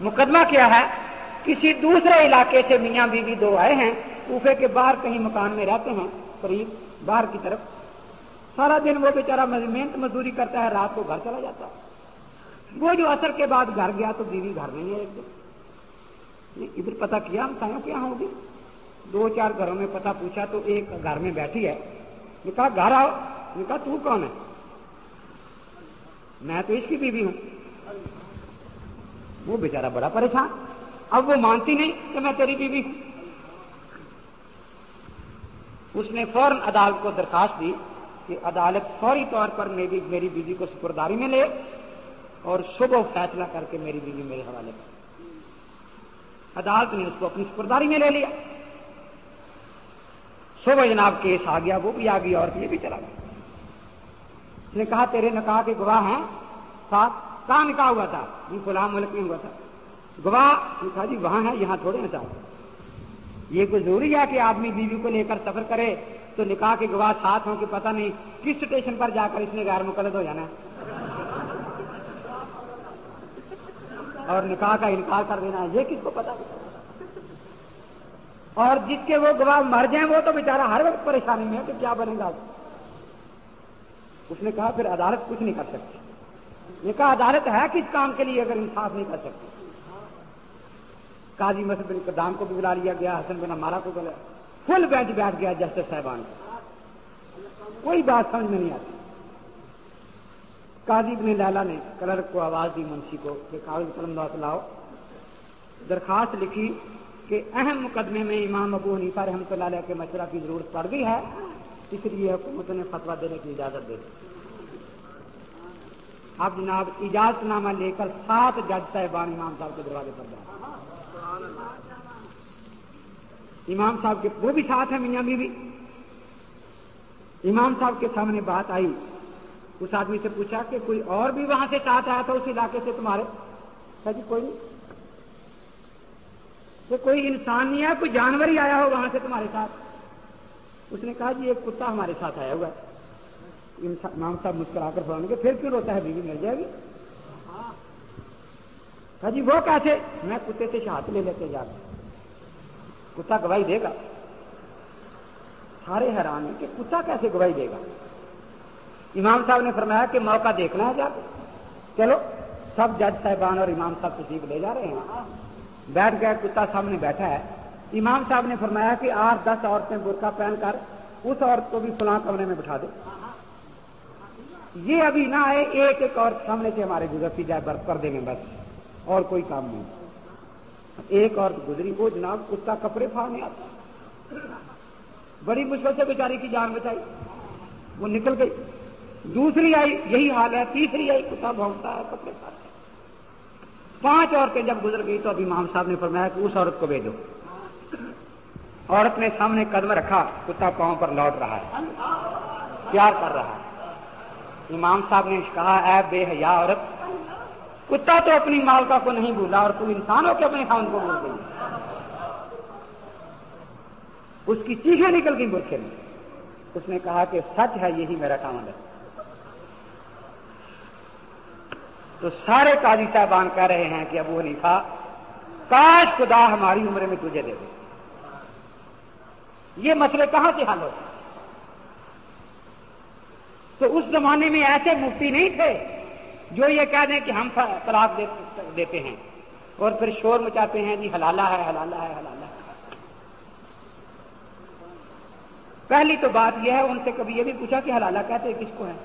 مقدمہ کیا ہے؟ کسی دوسرے علاقے سے میاں بیوی دو آئے ہیں، کوفے کے باہر کہیں مکان میں رہتے ہیں، قریب باہر کی طرف۔ سارا دن وہ بیچارہ محنت مزدوری کرتا ہے، رات کو گھر چلا جاتا ہے۔ وہ جو اثر کے بعد گھر گیا تو بیوی گھر نہیں ہے ایک دن ادھر پتا کیا، ہم سایوں کیا ہوگی دو چار گھروں میں پتا پوچھا تو ایک گھر میں بیٹھی ہے۔ نے کہا، گھر آؤ۔ نے کہا، تو کون ہے؟ میں تو اس کی بیوی ہوں۔ وہ بیچارہ بڑا پریشان۔ اب وہ مانتی نہیں کہ میں تیری بیوی ہوں۔ اس نے فوراً عدالت کو درخواست دی۔ کہ عدالت فوری طور پر میری میری بیوی کو سپرداری میں لے اور صبح فیصلہ کر کے میری بیوی میرے حوالے کر عدالت نے اس کو اپنی سپرداری میں لے لیا۔ صبح جناب کیس آ گیا، وہ بھی آ گئی اور یہ بھی چلا گیا۔ اس نے کہا، تیرے نکاح کے گواہ ہیں۔ ساتھ، کہاں نکاح ہوا تھا؟ جی، یہ فلاں ملک میں ہوا تھا۔ گواہ کہا جی وہاں ہے یہاں تھوڑے نہ چاہتے یہ کوئی ضروری ہے کہ آدمی بیوی کو لے کر سفر کرے؟ تو نکاح کے گواہ ساتھ ہوں کہ پتہ نہیں کس اسٹیشن پر جا کر اس نے غیر مقلد ہو جانا ہے۔ اور نکاح کا انکار کر دینا ہے، یہ کس کو پتا اور جس کے وہ گواہ مر جائیں، وہ تو بیچارہ ہر وقت پریشانی میں ہے کہ کیا بنے گا۔ اس نے کہا، پھر عدالت کچھ نہیں کر سکتی۔ یہ کہا، عدالت ہے کس کام کے لیے اگر انصاف نہیں کر سکتی؟ قاضی مسجد بن قدام کو بھی بلا لیا گیا، حسن بن ہمارا کو بلا فل بینچ بیٹھ گیا جسٹس صاحبان۔ کوئی بات سمجھ میں نہیں آتی۔ قاضی بن لالا نے کلرک کو آواز دی منشی کو کہ کاغذ قلم دعت لاؤ۔ درخواست لکھی کہ اہم مقدمے میں امام ابو حنیفہ رحمۃ اللہ علیہ کے مشورہ کی ضرورت پڑ گئی ہے، اس لیے حکومت نے فتوا دینے کی اجازت دے دی۔ اب جناب اجازت نامہ لے کر سات جج صاحبان امام صاحب کے دروازے پر جائیں۔ امام صاحب کے وہ بھی ساتھ ہیں میاں بیوی. امام صاحب کے سامنے بات آئی. اس آدمی سے پوچھا کہ کوئی اور بھی وہاں سے ساتھ آیا تھا اس علاقے سے تمہارے؟ جی کوئی نہیں. کہ کوئی انسان نہیں ہے، کوئی جانور ہی آیا ہو وہاں سے تمہارے ساتھ؟ اس نے کہا جی ایک کتا ہمارے ساتھ آیا ہوا ہے. امام صاحب مسکرا کر گے پھر کیوں روتا ہے بیوی؟ مل جائے گی. کہا جی وہ کیسے میں کتے سے شہادت لے لیتے جا رہا ہوں۔ کتا گواہی دے گا؟ سارے حیران ہیں کہ کتا کیسے گواہی دے گا؟ امام صاحب نے فرمایا کہ موقع دیکھنا ہے جا کے۔ چلو، سب جج صاحبان اور امام صاحب تشریف لے جا رہے ہیں۔ بیٹھ گیا کتا سامنے بیٹھا ہے۔ امام صاحب نے فرمایا کہ آٹھ دس عورتیں برقع پہن کر اس عورت کو بھی فلاں کمرے میں بٹھا دے۔ یہ ابھی نہ آئے، ایک ایک عورت سامنے سے ہمارے گزرتی جائے برف کر دیں گے بس۔ اور کوئی کام نہیں۔ ایک عورت گزری وہ جناب کتا کپڑے پھاڑنے آتا۔ بڑی مشکل سے بیچاری کی جان بچائی۔ وہ نکل گئی۔ دوسری آئی، یہی حال ہے۔ تیسری آئی، کتا بھونکتا ہے، کپڑے پھاڑتا پانچ عورتیں جب گزر گئی تو ابھی امام صاحب نے فرمایا کہ اس عورت کو بھیجو۔ عورت نے سامنے قدم رکھا، کتا پاؤں پر لوٹ رہا ہے۔ پیار کر رہا ہے۔ امام صاحب نے کہا، اے بے حیا عورت کتا تو اپنی مالکا کو نہیں بھولا اور تم انسان ہو اپنے خان کو بھول گئی۔ اس کی چیخیں نکل گئی برقے میں۔ اس نے کہا کہ سچ ہے، یہی میرا کام ہے۔ تو سارے قاضی صاحبان کہہ رہے ہیں کہ ابو حنیفہ، کاش خدا ہماری عمر میں تجھے دے دے۔ یہ مسئلے کہاں سے حل ہوتے تو اس زمانے میں ایسے مفتی نہیں تھے جو یہ کہہ دیں کہ ہم طلاق دیتے ہیں اور پھر شور مچاتے ہیں جی حلالہ ہے حلالہ ہے حلالہ ہے۔ پہلی تو بات یہ ہے، ان سے کبھی یہ بھی پوچھا کہ حلالہ کہتے کس کو ہے؟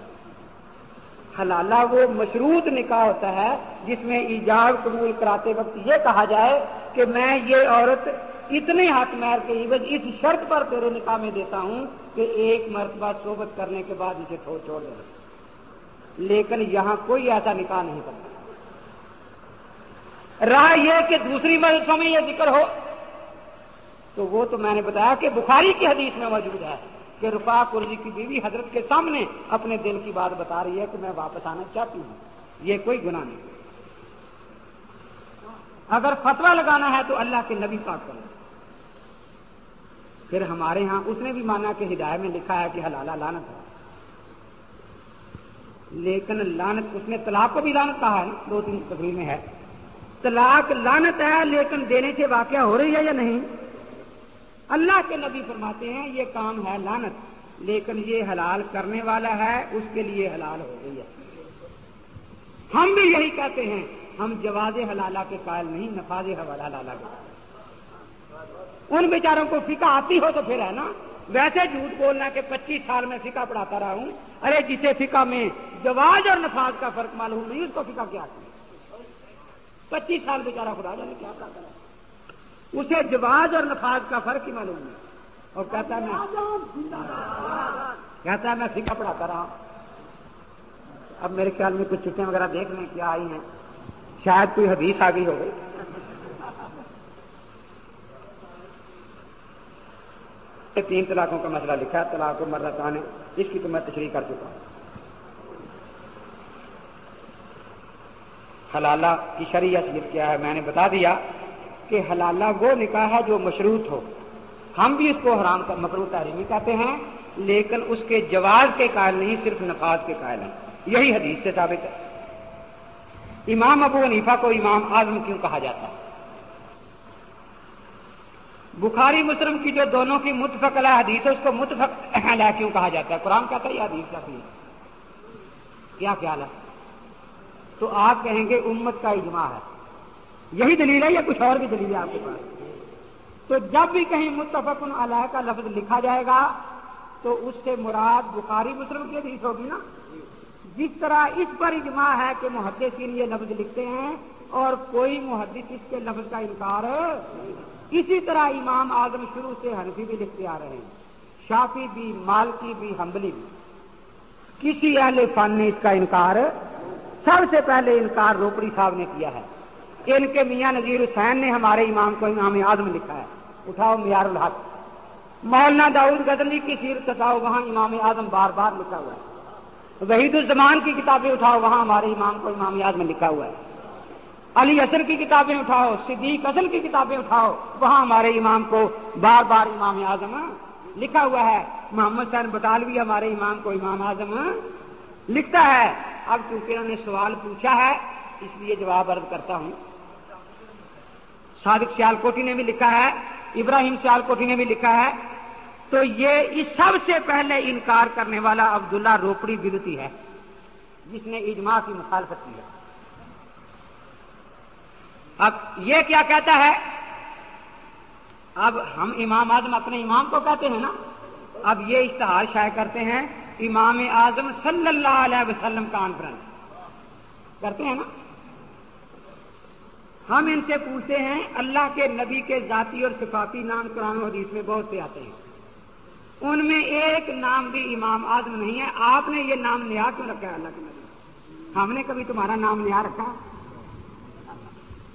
حلالہ وہ مشروط نکاح ہوتا ہے جس میں ایجاب قبول کراتے وقت یہ کہا جائے کہ میں یہ عورت اتنے ہاتھ میر کے عوض اس شرط پر تیرے نکاح میں دیتا ہوں کہ ایک مرتبہ صحبت کرنے کے بعد اسے چھوڑ چھوڑ دینا۔ لیکن یہاں کوئی ایسا نکاح نہیں کرتا۔ رہا یہ کہ دوسری مدرسوں میں یہ ذکر ہو، تو وہ تو میں نے بتایا کہ بخاری کی حدیث میں موجود ہے کہ رفا قرضی کی بیوی حضرت کے سامنے اپنے دل کی بات بتا رہی ہے کہ میں واپس آنا چاہتی ہوں۔ یہ کوئی گناہ نہیں۔ اگر فتوا لگانا ہے تو اللہ کے نبی پاک کرو پھر ہمارے ہاں اس نے بھی مانا کہ ہدایت میں لکھا ہے کہ حلالہ لانت ہے لیکن لانت اس نے طلاق کو بھی لانت کہا ہے دو تین تقریر میں ہے طلاق لانت ہے، لیکن دینے سے واقعہ ہو رہی ہے یا نہیں؟ اللہ کے نبی فرماتے ہیں، یہ کام ہے لانت لیکن یہ حلال کرنے والا ہے، اس کے لیے حلال ہو گئی ہے۔ ہم بھی یہی کہتے ہیں، ہم جواز حلالہ کے قائل نہیں، نفاذ حلالہ کے ان بیچاروں کو فکا آتی ہو تو پھر ہے نا، ویسے جھوٹ بولنا کہ پچیس سال میں فکا پڑھاتا رہا ہوں ارے جسے فکا میں جواز اور نفاذ کا فرق معلوم نہیں، اس کو فکا کیا پچیس سال بیچارہ خدا جانے کیا پڑھاتا اسے جواز اور نفاذ کا فرق ہی معلوم نہیں۔ اور کہتا ہے میں کہتا ہے میں سیکھا پڑھاتا رہا۔ اب میرے خیال میں کچھ چٹیں وغیرہ دیکھنے کیا آئی ہیں۔ شاید کوئی حدیث آ گئی ہو گئی تین طلاقوں کا مسئلہ لکھا ہے، طلاق و مرتان ہے اس کی تو میں تشریح کر چکا ہوں۔ حلالہ کی شریعت کیا ہے؟ میں نے بتا دیا کہ حلالہ وہ نکاح ہے جو مشروط ہو۔ ہم بھی اس کو حرام کا مکرو تحریمی کہتے ہیں، لیکن اس کے جواز کے قائل نہیں، صرف نفاذ کے قائل ہیں۔ یہی حدیث سے ثابت ہے۔ امام ابو حنیفہ کو امام اعظم کیوں کہا جاتا ہے؟ بخاری مسلم کی جو دونوں کی متفق علیہ حدیث ہے، اس کو متفق علیہ کیوں کہا جاتا ہے؟ قرآن کہتا ہے یہ حدیث کیا کیا خیال ہے؟ تو آپ کہیں گے امت کا اجماع ہے۔ یہی دلیل ہے یا کچھ اور بھی دلیل ہے آپ کے پاس؟ تو جب بھی کہیں متفق علیہ کا لفظ لکھا جائے گا، تو اس سے مراد بخاری مسلم کی حدیث ہوگی نا؟ جس طرح اس پر اجماع ہے کہ محدثین یہ لفظ لکھتے ہیں اور کوئی محدث اس کے لفظ کا انکار اسی طرح امام اعظم شروع سے حنفی بھی لکھتے آ رہے ہیں، شافی بھی، مالکی بھی حمبلی بھی۔ کسی اہل فن نے اس کا انکار، سب سے پہلے انکار روپڑی صاحب نے کیا ہے۔ ان کے میاں نذیر حسین نے ہمارے امام کو امام اعظم لکھا ہے۔ اٹھاؤ میار الحق۔ مولانا داؤد گدنی کی سیرت اٹھاؤ وہاں امام اعظم بار بار لکھا ہوا ہے۔ وحید الزمان کی کتابیں اٹھاؤ، وہاں ہمارے امام کو امام اعظم لکھا ہوا ہے۔ علی اصر کی کتابیں اٹھاؤ، صدیق اصل کی کتابیں اٹھاؤ۔ وہاں ہمارے امام کو بار بار امام اعظم لکھا ہوا ہے۔ محمد سین بطالوی ہمارے امام کو امام اعظم لکھتا ہے۔ اب چونکہ انہوں نے سوال پوچھا ہے، اس لیے جواب عرض کرتا ہوں۔ صادق سیال کوٹی نے بھی لکھا ہے، ابراہیم سیال کوٹی نے بھی لکھا ہے۔ تو یہ اس سب سے پہلے انکار کرنے والا عبداللہ روپڑی بدتی ہے، جس نے اجماع کی مخالفت کی ہے۔ اب یہ کیا کہتا ہے؟ اب ہم امام اعظم اپنے امام کو کہتے ہیں نا؟ اب یہ اشتہار شائع کرتے ہیں، امام اعظم صلی اللہ علیہ وسلم کانفرنس کرتے ہیں نا؟ ہم ان سے پوچھتے ہیں، اللہ کے نبی کے ذاتی اور صفاتی نام قرآن و حدیث میں بہت سے آتے ہیں۔ ان میں ایک نام بھی امام اعظم نہیں ہے۔ آپ نے یہ نام نیا کیوں رکھا ہے اللہ کے نبی؟ ہم نے کبھی تمہارا نام نیا رکھا؟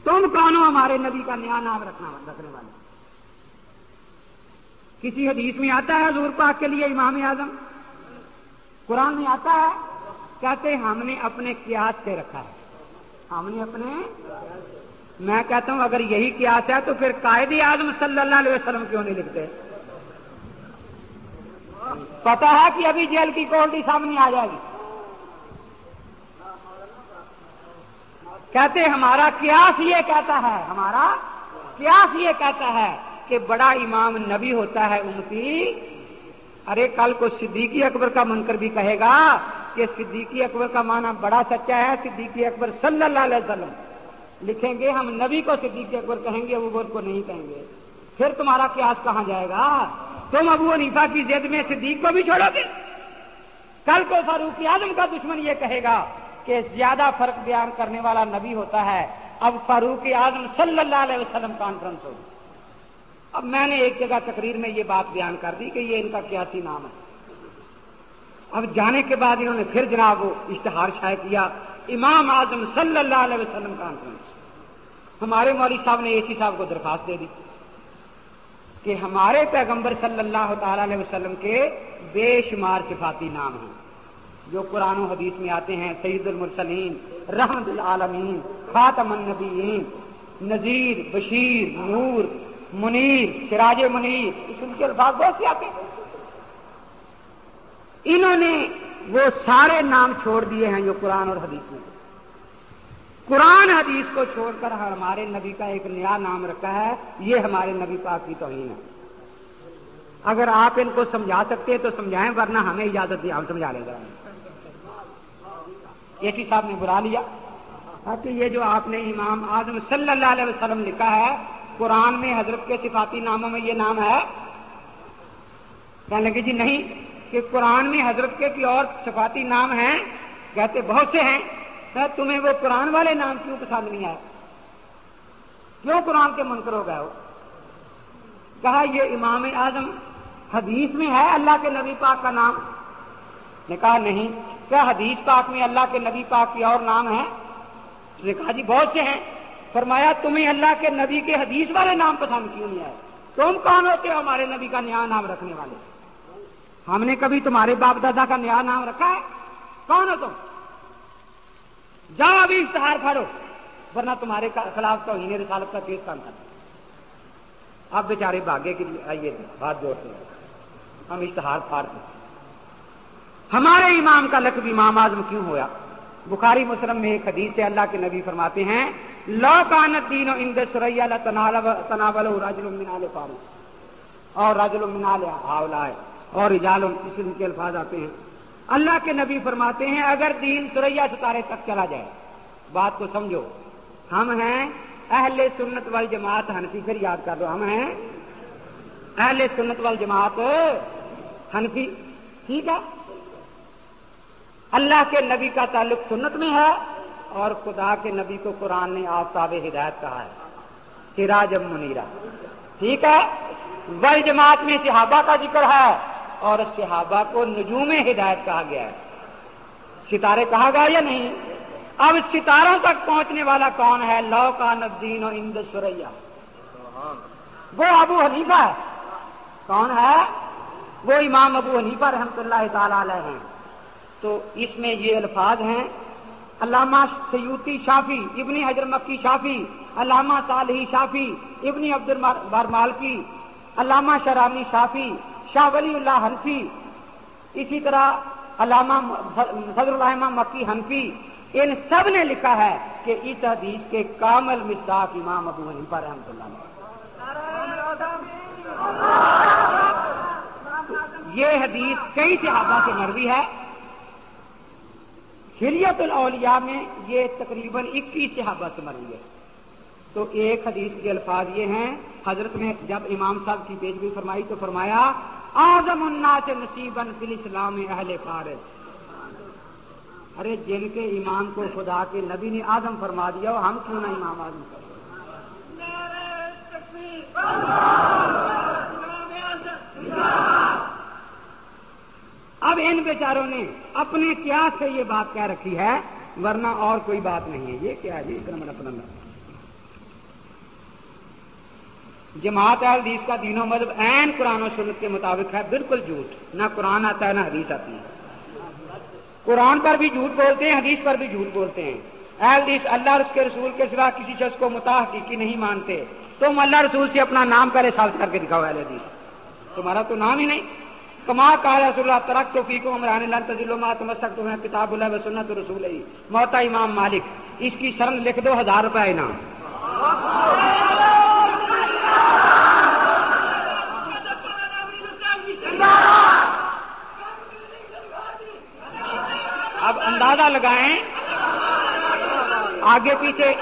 تم کون ہو ہمارے نبی کا نیا نام رکھنا رکھنے والے کسی حدیث میں آتا ہے حضور پاک کے لیے امام اعظم؟ قرآن میں آتا ہے، کہتے ہم نے اپنے قیاس سے رکھا ہے۔ ہم نے اپنے؟ میں کہتا ہوں اگر یہی قیاس ہے تو پھر قائد اعظم صلی اللہ علیہ وسلم کیوں نہیں لکھتے؟ پتا ہے کہ ابھی جیل کی کوالٹی سامنے آ جائے گی۔ کہتے ہمارا قیاس یہ کہتا ہے، ہمارا قیاس یہ کہتا ہے کہ بڑا امام نبی ہوتا ہے امتی۔ ارے، کل کو صدیقی اکبر کا منکر بھی کہے گا کہ صدیقی اکبر کا معنی بڑا سچا ہے، صدیقی اکبر صلی اللہ علیہ وسلم۔ لکھیں گے، ہم نبی کو صدیقی اکبر کہیں گے، ابو کو نہیں کہیں گے۔ پھر تمہارا قیاس کہاں جائے گا؟ تم ابو نیفا کی زد میں صدیق کو بھی چھوڑو گے۔ کل کو فاروق اعظم کا دشمن یہ کہے گا کہ زیادہ فرق بیان کرنے والا نبی ہوتا ہے۔ اب فاروق اعظم صلی اللہ علیہ وسلم کانفرنس ہوگی اب میں نے ایک جگہ تقریر میں یہ بات بیان کر دی کہ یہ ان کا کیاسی نام ہے۔ اب جانے کے بعد انہوں نے پھر جناب وہ اشتہار شائع کیا۔ امام اعظم صلی اللہ علیہ وسلم کانفرنس ہمارے مولوی صاحب نے اے سی صاحب کو درخواست دے دی کہ ہمارے پیغمبر صلی اللہ تعالی علیہ وسلم کے بے شمار صفاتی نام ہیں۔ جو قرآن و حدیث میں آتے ہیں سعید المرسلین، رحمت العالمین، خاتم النبیین، نذیر، بشیر، نور، منیر، سراج منیر، اس کے الفاظ بہت سے آتے ہیں۔ انہوں نے وہ سارے نام چھوڑ دیے ہیں جو قرآن اور حدیث میں۔ قرآن حدیث کو چھوڑ کر ہمارے نبی کا ایک نیا نام رکھا ہے، یہ ہمارے نبی پاک کی توہین ہے۔ اگر آپ ان کو سمجھا سکتے ہیں تو سمجھائیں، ورنہ ہمیں اجازت دی ہم سمجھا لیں۔ گے ایک ہی صاحب نے بلا لیا۔ کہ یہ جو آپ نے امام اعظم صلی اللہ علیہ وسلم لکھا ہے، قرآن میں حضرت کے صفاتی ناموں میں یہ نام ہے۔ کہنے لگے جی نہیں، کہ قرآن میں حضرت کے کی اور صفاتی نام ہیں، کہتے بہت سے ہیں۔ تمہیں وہ قرآن والے نام کیوں پسند نہیں آئے؟ کیوں قرآن کے منکر ہو گئے ہو؟ کہا یہ امام اعظم حدیث میں ہے اللہ کے نبی پاک کا نام۔ نے کہا، نہیں، کیا حدیث پاک میں اللہ کے نبی پاک کی اور نام ہے نے کہا جی بہت سے ہیں۔ فرمایا، تمہیں اللہ کے نبی کے حدیث والے نام پسند کیوں نہیں آئے؟ تم کون ہوتے ہو ہمارے نبی کا نیا نام رکھنے والے؟ ہم نے کبھی تمہارے باپ دادا کا نیا نام رکھا ہے؟ کون ہو تم؟ جاؤ ابھی اشتہار پھاڑو ورنہ تمہارے خلاف تو ہی رسالت کا کیس کام کرتا اب بیچارے بھاگے کے لیے آئیے ہاتھ جوڑتے ہیں۔ ہم اشتہار پھاڑتے ہمارے امام کا لقب امام اعظم کیوں ہوا بخاری مسلم میں ایک حدیث سے اللہ کے نبی فرماتے ہیں لو کانت دین و اند سریا تناول راج المنال فاروق اور راج المنال آولائے اور اجال قسم کے الفاظ آتے ہیں۔ اللہ کے نبی فرماتے ہیں، اگر دین سریا ستارے تک چلا جائے، بات کو سمجھو، ہم ہیں اہل سنت وال جماعت ہنفی پھر یاد کر دو ہم ہیں اہل سنت وال جماعت ہنفی ٹھیک ہے؟ اللہ کے نبی کا تعلق سنت میں ہے اور خدا کے نبی کو قرآن نے آفتاب ہدایت کہا ہے، سراج منیرا ٹھیک ہے؟ ول جماعت میں صحابہ کا ذکر ہے اور صحابہ کو نجوم ہدایت کہا گیا ہے۔ ستارے کہا گیا یا نہیں؟ اب ستاروں تک پہنچنے والا کون ہے؟ لو کا ندین اور اند سوریا وہ ابو حنیفہ ہے۔ کون ہے؟ وہ امام ابو حنیفہ رحمت اللہ تعالی علیہ ہیں۔ تو اس میں یہ الفاظ ہیں۔ علامہ سیوتی شافی، ابن حجر مکی شافی، علامہ صالحی شافی، ابن عبد برمال کی، علامہ شرانی شافی، شاہ ولی اللہ حنفی، اسی طرح علامہ صدر الرحمہ مکی حنفی، ان سب نے لکھا ہے کہ اس حدیث کے کامل مصداق امام ابو حنیفہ رحمۃ اللہ یہ حدیث کئی صحابہ سے مروی ہے۔ شریعت الاولیاء میں یہ تقریباً اکیس صحابہ سے مروی ہے تو ایک حدیث کے الفاظ یہ ہیں، حضرت نے جب امام صاحب کی پیشگی فرمائی تو فرمایا، آزم النا سے نصیباً فل اسلام اہل فارغ ارے جن کے ایمان کو خدا کے نبی نے آدم فرما دیا ہم کیوں نہ امام آدم کر اب ان بیچاروں نے اپنے کیا سے یہ بات کہہ رکھی ہے، ورنہ اور کوئی بات نہیں ہے۔ یہ کیا ہے؟ جی اتنا اپنا جماعت حدیث کا دینوں مذہب این قرآن و سنت کے مطابق ہے، بالکل جھوٹ۔ نہ قرآن آتا ہے، نہ حدیث آتی ہے۔ قرآن پر بھی جھوٹ بولتے ہیں، حدیث پر بھی جھوٹ بولتے ہیں۔ اہل حدیث اللہ اور اس کے رسول کے سوا کسی شخص کو متا حقیقی نہیں مانتے۔ تم اللہ رسول سے اپنا نام پہلے سال کر کے دکھاؤ اہل حدیث۔ تمہارا تو نام ہی نہیں۔ کما کہا رسول اللہ ترک تو فیقو عمران اللہ تجل ما تم سکتے ہیں کتاب اللہ سنت رسول ہی موتا امام مالک، اس کی شرن لکھ دو ہزار روپے انعام. اب اندازہ لگائیں۔ آگے پیچھے۔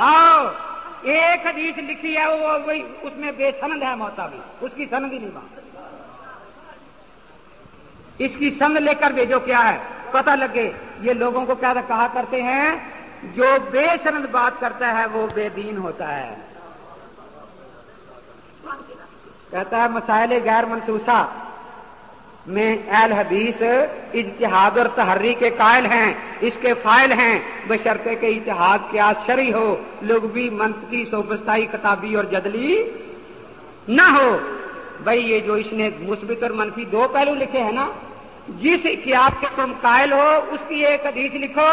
ہاں۔ ایک حدیث لکھی ہے، وہ وہی، اس میں بے سند ہے موتا بھی اس کی سند ہی نہیں بات۔ اس کی سند لے کر بھیجو کیا ہے؟ پتہ لگے، یہ لوگوں کو کیا کہا کرتے ہیں؟ جو بے سند بات کرتا ہے، وہ بے دین ہوتا ہے۔ کہتا ہے مسائل غیر منسوسا میں اہل حدیث اتحاد اور تحری کے قائل ہیں، اس کے فائل ہیں۔ بشرطے کے اتحاد کیا آشری ہو لوگ بھی منطقی، سوبستائی، کتابی اور جدلی نہ ہو۔ بھائی، یہ جو اس نے مثبت اور منفی دو پہلو لکھے ہیں نا، جس اتحاد کے تم قائل ہو، اس کی ایک حدیث لکھو۔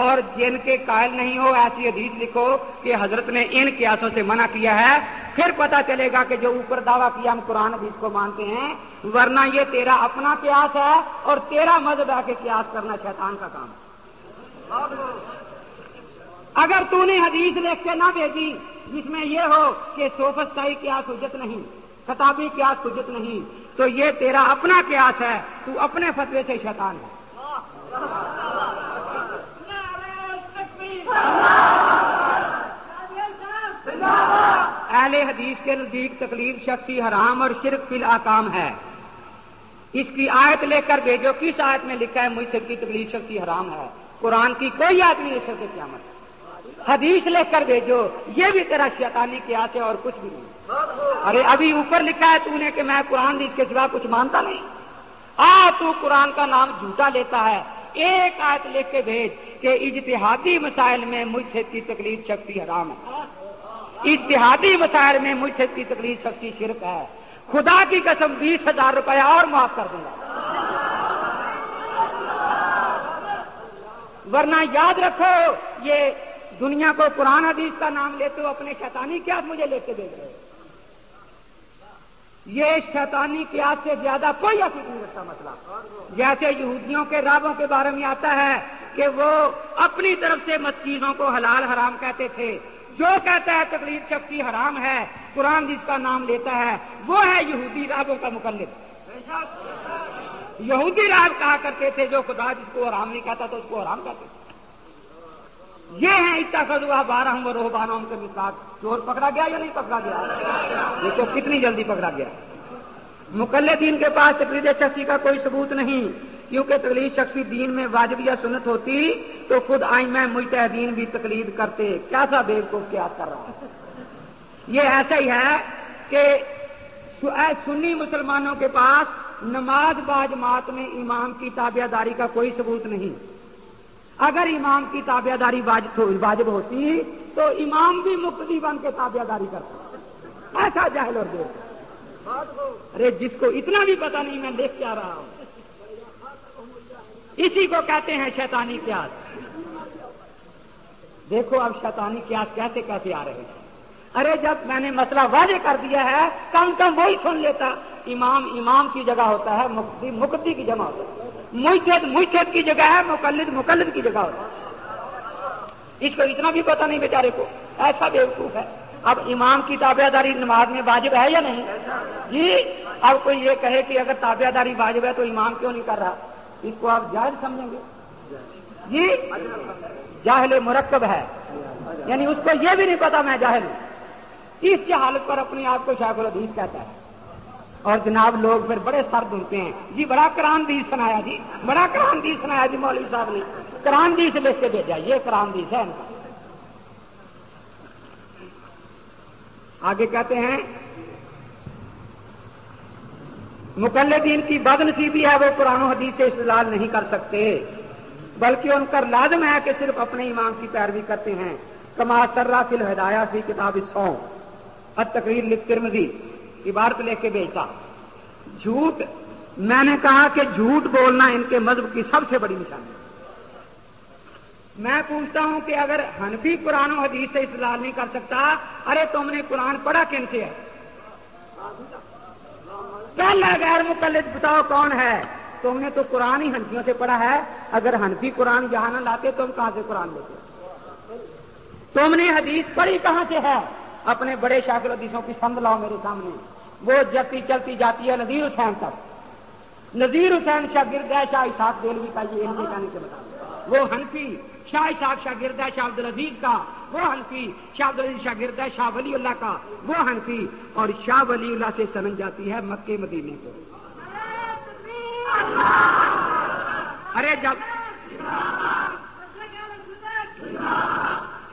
اور جن کے قائل نہیں ہو، ایسی حدیث لکھو کہ حضرت نے ان قیاسوں سے منع کیا ہے۔ پھر پتا چلے گا کہ جو اوپر دعویٰ کیا ہم قرآن حدیث کو مانتے ہیں، ورنہ یہ تیرا اپنا قیاس ہے اور تیرا مذہب ہے کہ قیاس کرنا شیطان کا کام اگر تو نے حدیث لکھ کے نہ بھیجی، جس میں یہ ہو کہ سوفستائی قیاس حجت نہیں کتابی قیاس حجت نہیں، تو یہ تیرا اپنا قیاس ہے، تو اپنے فتوے سے شیطان ہے۔ اہل حدیث کے نزدیک تکلیف شخصی حرام اور شرک فی الحکام ہے۔ اس کی آیت لے کر بھیجو، کس آیت میں لکھا ہے، مجھ سے کی تکلیف شخصی حرام ہے؟ قرآن کی کوئی آیت نہیں سکتے قیامت۔ حدیث لے کر بھیجو، یہ بھی تیرا شیطانی کیا ہے اور کچھ بھی نہیں۔ ارے، ابھی اوپر لکھا ہے تو نے کہ میں قرآن اس کے سوا کچھ مانتا نہیں۔ آ، تو قرآن کا نام جھوٹا لیتا ہے۔ ایک آیت لکھ کے بھیج کہ اجتہادی مسائل میں مجھ سے کی تکلیف شکتی حرام ہے۔ اتحادی مسائل میں مجھ سے کی تکلیف شکتی شرک ہے۔ خدا کی قسم بیس ہزار روپیہ اور معاف کر دوں گا۔ ورنہ یاد رکھو، یہ دنیا کو قرآن حدیث کا نام لیتے ہو اپنے شیطانی کیا مجھے لیتے دے رہے یہ شیطانی قیاس سے زیادہ کوئی افیق نہیں رکھتا مسئلہ جیسے یہودیوں کے رابوں کے بارے میں آتا ہے کہ وہ اپنی طرف سے مت چیزوں کو حلال حرام کہتے تھے۔ جو کہتا ہے تقلید شخصی حرام ہے، قرآن جس کا نام لیتا ہے، وہ ہے یہودی رابوں کا مقلد یہودی راب کہا کرتے تھے، جو خدا جس کو حرام نہیں کہتا تو اس کو حرام کہتے تھے۔ یہ ہیں اتنا ہوا بارہ ہوں روح بارہ کے مثال چور پکڑا گیا یا نہیں پکڑا گیا؟ دیکھو کتنی جلدی پکڑا گیا۔ مقلدین کے پاس تقلید شخصی کا کوئی ثبوت نہیں، کیونکہ تقلید شخصی دین میں واجب یا سنت ہوتی، تو خود آئی میں متحدین بھی تقلید کرتے۔ کیسا بیگ کو کیا کر رہا ہے یہ ایسا ہی ہے کہ سنی مسلمانوں کے پاس نماز باجماعت میں امام کی تابعہ داری کا کوئی ثبوت نہیں۔ اگر امام کی تابعہ داری واجب ہوتی، تو امام بھی مقتدی بن کے تابعہ داری کرتا۔ ایسا جاہل اور دیکھ ارے، جس کو اتنا بھی پتا نہیں، میں دیکھ کے آ رہا ہوں۔ اسی کو کہتے ہیں شیطانی قیاس۔ دیکھو اب شیطانی قیاس کیسے کیسے آ رہے ہیں۔ ارے، جب میں نے مسئلہ واضح کر دیا ہے، کم کم وہی سن لیتا۔ امام امام کی جگہ ہوتا ہے مقدی مقدی کی جمع ہوتا ہے۔ مجھد مجھد کی جگہ ہے، مقلد مقلد کی جگہ ہوتا ہے۔ اس کو اتنا بھی پتا نہیں بیچارے کو۔ ایسا بیوقوف ہے۔ اب امام کی تابعہ داری نماز میں واجب ہے یا نہیں؟ جی اب کوئی یہ کہے کہ اگر تابعہ داری واجب ہے تو امام کیوں نہیں کر رہا؟ اس کو آپ جائز سمجھیں گے۔ جی جاہل مرکب ہے۔ یعنی اس کو یہ بھی نہیں پتا میں جاہل ہوں۔ اس جہالت پر اپنے آپ کو شاہ الحدیث کہتا ہے۔ اور جناب لوگ پھر بڑے سر دھلتے ہیں۔ جی بڑا کران دیس سنایا جی بڑا کران دیس سنایا جی مولوی صاحب نے۔ کران دیس لکھ کے بھیجا، یہ کران دیس ہے۔ ان کا آگے کہتے ہیں، مقلدین کی بد نصیبی ہے، وہ قرآن و حدیث سے استعلال نہیں کر سکتے۔ بلکہ ان کا لازم ہے کہ صرف اپنے امام کی پیروی کرتے ہیں۔ کما سرا فل ہدایا سی کتاب سو اب تقریر لکھ ترمزی عبارت لے کے بیچتا جھوٹ، میں نے کہا کہ جھوٹ بولنا ان کے مذہب کی سب سے بڑی نشانی ہے۔ میں پوچھتا ہوں کہ اگر ہنفی قرآن و حدیث سے استعلال نہیں کر سکتا، ارے تم نے قرآن پڑھا کن سے؟ ہے پہلا غیر مقلد بتاؤ کون ہے؟ تم نے تو قرآن ہی ہنفیوں سے پڑھا ہے۔ اگر ہنفی قرآن یہاں نہ لاتے، تم کہاں سے قرآن لیتے؟ تم نے حدیث پڑھی کہاں سے ہے؟ اپنے بڑے شاکر حدیثوں کی سمجھ لاؤ میرے سامنے۔ وہ جلتی چلتی جاتی ہے نذیر حسین تک۔ نذیر حسین شاگرد ہے، شاہ اساق دلوی کا یہ ان کے کے بتا وہ ہنفی شاہ صاحب شاگرد ہے، شاہ عبد العزیز کا۔ وہ حنفی، شاہ عبد العزیز شاگرد ہے، شاہ ولی اللہ کا۔ وہ حنفی اور شاہ ولی اللہ سے سمجھ جاتی ہے مکے مدینے کو ارے جب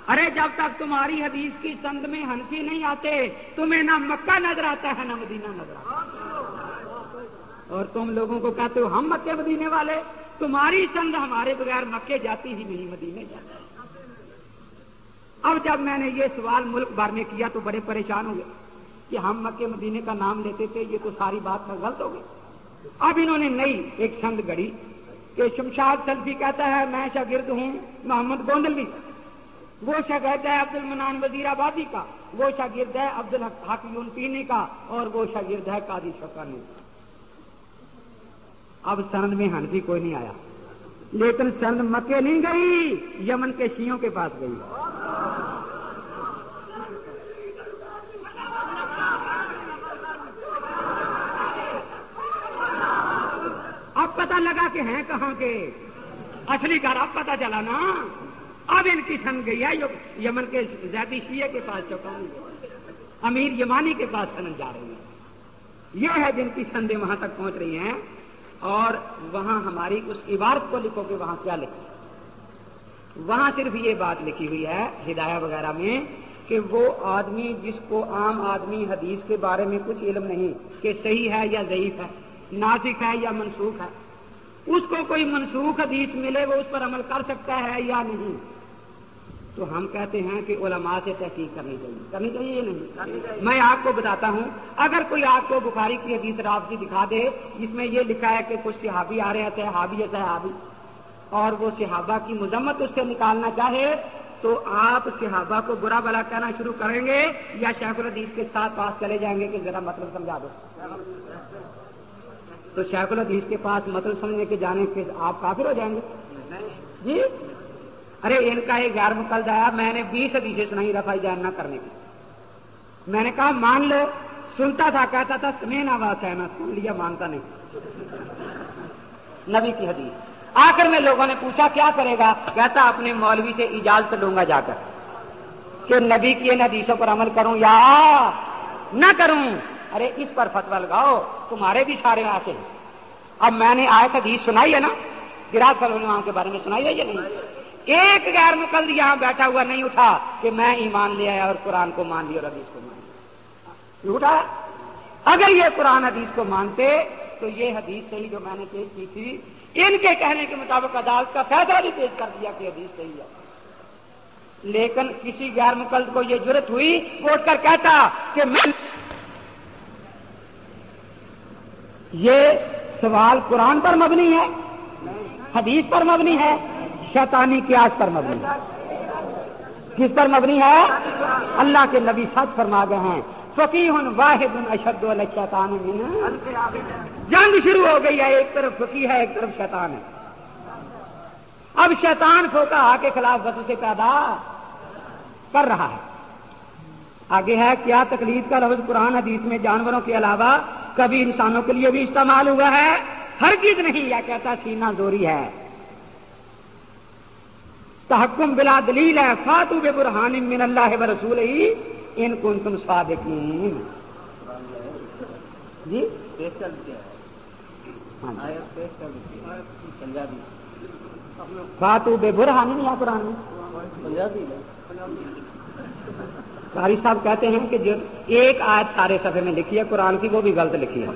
ارے جب تک تمہاری حدیث کی سند میں ہنسی نہیں آتے، تمہیں نہ مکہ نظر آتا ہے، نہ مدینہ نظر آتا اور تم لوگوں کو کہتے ہو، ہم مکے مدینے والے، تمہاری سند ہمارے بغیر مکے جاتی ہی نہیں، مدینے جاتی۔ اب جب میں نے یہ سوال ملک بھر میں کیا تو بڑے پریشان ہو گئے کہ ہم مکے مدینے کا نام لیتے تھے، یہ تو ساری بات کا غلط ہو گئی۔ اب انہوں نے نئی ایک سند گڑی کہ شمشاد سلفی کہتا ہے، میں شاگرد ہوں، محمد گوندلوی۔ وہ شاگرد ہے عبد المنان وزیر آبادی کا وہ شاگرد ہے عبد الحق یون پینے کا اور وہ شاگرد ہے قادی شوقانی کا اب سند میں ہنفی کوئی نہیں آیا۔ لیکن سند مکے نہیں گئی، یمن کے شیوں کے پاس گئی۔ اب پتا لگا کہ ہیں کہاں کے؟ اصلی گھر اب پتا چلا نا۔ اب ان کی سند گئی ہے یمن کے زیادی شیعہ کے پاس چوکانی امیر یمانی کے پاس سند جا رہی ہے۔ یہ ہے جن کی سندیں وہاں تک پہنچ رہی ہیں اور وہاں ہماری اس عبارت کو لکھو کہ وہاں کیا لکھا وہاں صرف یہ بات لکھی ہوئی ہے، ہدایہ وغیرہ میں، کہ وہ آدمی جس کو عام آدمی حدیث کے بارے میں کچھ علم نہیں، کہ صحیح ہے یا ضعیف ہے نازک ہے یا منسوخ ہے۔ اس کو کوئی منسوخ حدیث ملے، وہ اس پر عمل کر سکتا ہے یا نہیں۔ تو ہم کہتے ہیں کہ علماء سے تحقیق کرنی چاہیے۔ کرنی چاہیے یا نہیں؟ میں آپ کو بتاتا ہوں اگر کوئی آپ کو بخاری کی حدیث رابطی دکھا دے جس میں یہ لکھا ہے کہ کچھ صحابی آ رہے تھے ہابی صحابی اور وہ صحابہ کی مذمت اس سے نکالنا چاہے تو آپ صحابہ کو برا بلا کہنا شروع کریں گے یا شیخ الحدیث کے ساتھ پاس چلے جائیں گے کہ ذرا مطلب سمجھا دو۔ تو شیخ الحدیث کے پاس مطلب سمجھنے کے جانے کے آپ کافر ہو جائیں گے۔ جی؟ ارے، ان کا ایک غیر مقلد آیا میں نے بیس حدیثیں سنائی رفائی جان نہ کرنے کی۔ میں نے کہا، مان لو، سنتا تھا، کہتا تھا سمین آواز ہے، میں سن لیا، مانتا نہیں۔ نبی کی حدیث۔ آخر میں لوگوں نے پوچھا، کیا کرے گا؟ کہتا، اپنے مولوی سے اجازت لوں گا جا کر۔ کہ نبی کی ان حدیثوں پر عمل کروں یا نہ کروں؟ ارے، اس پر فتوا لگاؤ، تمہارے بھی سارے آتے ہیں۔ اب میں نے آئے حدیث سنائی ہے نا؟ گراج وہاں کے بارے میں سنائی ہے یا نہیں؟ ایک غیر مقلد یہاں بیٹھا ہوا نہیں اٹھا کہ میں ایمان لے آیا اور قرآن کو مان لیا اور حدیث کو مان لیا اٹھا؟ اگر یہ قرآن حدیث کو مانتے تو یہ حدیث صحیح جو میں نے پیش کی تھی، ان کے کہنے کے مطابق عدالت کا فیصلہ بھی پیش کر دیا کہ حدیث صحیح ہے۔ لیکن کسی غیر مقلد کو یہ ضرورت ہوئی اٹھ کر کہتا کہ میں یہ سوال قرآن پر مبنی ہے، حدیث پر مبنی ہے۔ شیطانی قیاس پر مبنی ہے۔ کس پر مبنی ہے؟ اللہ کے نبی سچ فرما گئے ہیں۔ فقی واحد اشد شیطان جنگ شروع ہو گئی ہے۔ ایک طرف فقی ہے، ایک طرف شیطان ہے۔ اب شیطان فوکا کے خلاف وسو سے پیدا کر رہا ہے۔ آگے ہے، کیا تکلیف کا لفظ قرآن حدیث میں جانوروں کے علاوہ کبھی انسانوں کے لیے بھی استعمال ہوا ہے؟ ہر چیز نہیں، یا کہتا سینا دوری ہے۔ تحکم بلا دلیل ہے فاتو بے برہان من اللہ و رسول ہی ان کو تم صادقین۔ جی؟ فاتو بے برہان نہیں ہے قرآن قاری صاحب کہتے ہیں کہ جو ایک آج سارے صفحے میں لکھی ہے قرآن کی وہ بھی غلط لکھی ہے۔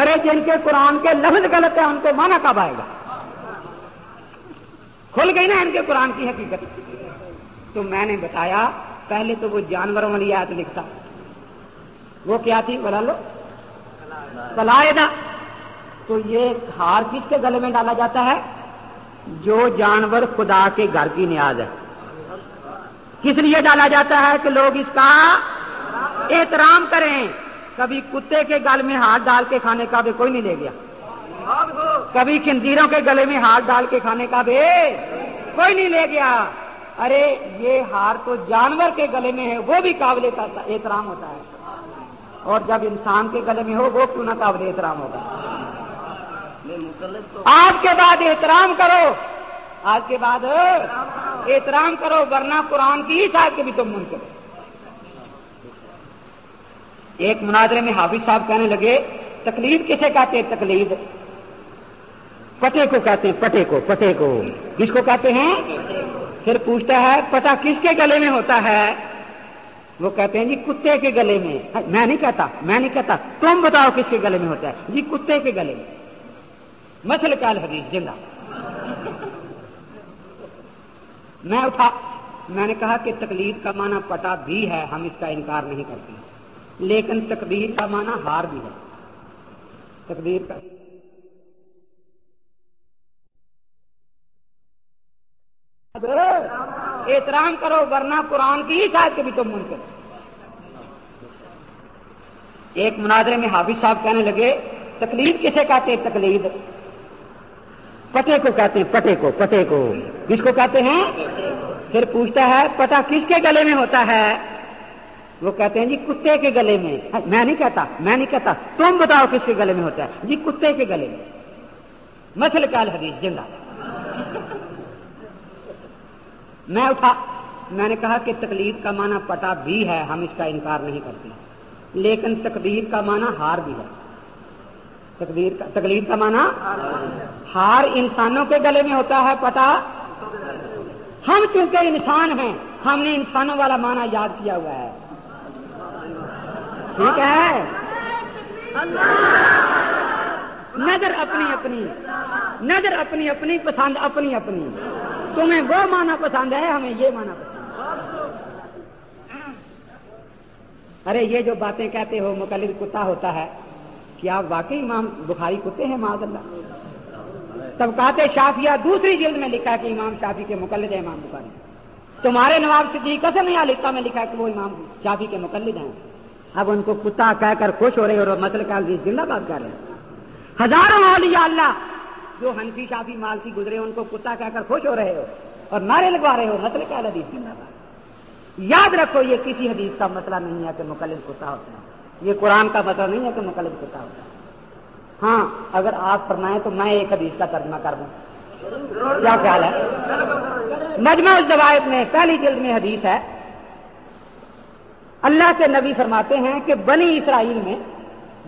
ارے جن کے قرآن کے لفظ غلط ہے ان کو مانا کب آئے گا؟ کھل گئی نا ان کے قرآن کی حقیقت۔ تو میں نے بتایا، پہلے تو وہ جانوروں والی آیت لکھتا۔ وہ کیا تھی؟ بلا لو۔ کلائدہ تو یہ ہار کس کے گلے میں ڈالا جاتا ہے؟ جو جانور خدا کے گھر کی نیاز ہے۔ کس لیے ڈالا جاتا ہے کہ لوگ اس کا احترام کریں؟ کبھی کتے کے گل میں ہاتھ ڈال کے کھانے کا بھی کوئی نہیں لے گیا۔ کبھی کنزیروں کے گلے میں ہاتھ ڈال کے کھانے کا بھی کوئی نہیں لے گیا۔ ارے، یہ ہار تو جانور کے گلے میں ہے، وہ بھی قابل احترام ہوتا ہے۔ اور جب انسان کے گلے میں ہو، وہ کیوں نہ قابل احترام ہوگا۔ آج کے بعد احترام کرو۔ آج کے بعد احترام کرو، ورنہ قرآن کی ہی صاحب کے بھی تم من کرو ایک مناظرے میں حافظ صاحب کہنے لگے تکلیف کسے کہتے ہیں؟ تکلیف پٹے کو کہتے ہیں پٹے کو پٹے کو۔ کس کو کہتے ہیں؟ پھر پوچھتا ہے پٹا کس کے گلے میں ہوتا ہے؟ وہ کہتے ہیں جی کتے کے گلے میں۔ میں نہیں کہتا، میں نہیں کہتا، تم بتاؤ کس کے گلے میں ہوتا ہے۔ جی کتے کے گلے میں۔ مسل کال حدیث جنگا میں اٹھا، میں نے کہا کہ تکلیف کا معنی پٹا بھی ہے، ہم اس کا انکار نہیں کرتے۔ لیکن تقدیر کا معنی ہار بھی ہے۔ تقدیر کا احترام کرو، ورنہ قرآن کی ہی شاید کبھی تم منکر۔ ایک مناظرے میں حافظ صاحب کہنے لگے، تکلیف کسے کہتے ہیں؟ تکلیف۔ پٹے کو کہتے ہیں، پٹے کو پٹے کو۔ کس کو کہتے ہیں؟ پھر پوچھتا ہے، پٹا کس کے گلے میں ہوتا ہے؟ وہ کہتے ہیں جی کتے کے گلے میں۔ میں نہیں کہتا، میں نہیں کہتا۔ تم بتاؤ کس کے گلے میں ہوتا ہے؟ جی کتے کے گلے میں۔ مسل کال حدیث جنگا میں اٹھا۔ میں نے کہا کہ تکلیف کا معنی پٹا بھی ہے، ہم اس کا انکار نہیں کرتے۔ لیکن تقدیر کا معنی ہار بھی ہے۔ تقدیر کا تکلیف کا معنی ہار انسانوں کے گلے میں ہوتا ہے پٹا ہم چونکہ انسان ہیں، ہم نے انسانوں والا معنی یاد کیا ہوا ہے۔ ٹھیک ہے؟ نظر اپنی اپنی۔ نظر اپنی اپنی، پسند اپنی اپنی۔ تمہیں وہ مانا پسند ہے، ہمیں یہ مانا پسند ارے، یہ جو باتیں کہتے ہو، مقلد کتا ہوتا ہے، کیا واقعی امام بخاری کتے ہیں؟ معذ اللہ۔ طبقات شافیہ دوسری جلد میں لکھا کہ امام شافی کے مقلد ہے امام بخاری۔ تمہارے نواب صدیق قسم یا لکھا میں لکھا کہ وہ امام شافی کے مقلد ہیں۔ اب ان کو کتا کہہ کر خوش ہو رہے اور مسل کا زندہ باد کر رہے ہیں۔ ہزاروں اولیاء اللہ جو ہنفی شافی مالکی گزرے ان کو کتا کہہ کر خوش ہو رہے ہو اور نعرے لگوا رہے ہو مطلب مسئلے کا حدیث زندہ باد یاد رکھو، یہ کسی حدیث کا مسئلہ نہیں ہے کہ مقلد کتا ہوتا ہے۔ یہ قرآن کا مسئلہ نہیں ہے کہ مقلد کتا ہوتا ہے۔ ہاں اگر آپ فرمائیں تو میں ایک حدیث کا ترجمہ کر دوں۔ کیا خیال ہے؟ مجمع الزوائد میں پہلی جلد میں حدیث ہے۔ اللہ کے نبی فرماتے ہیں کہ بنی اسرائیل میں،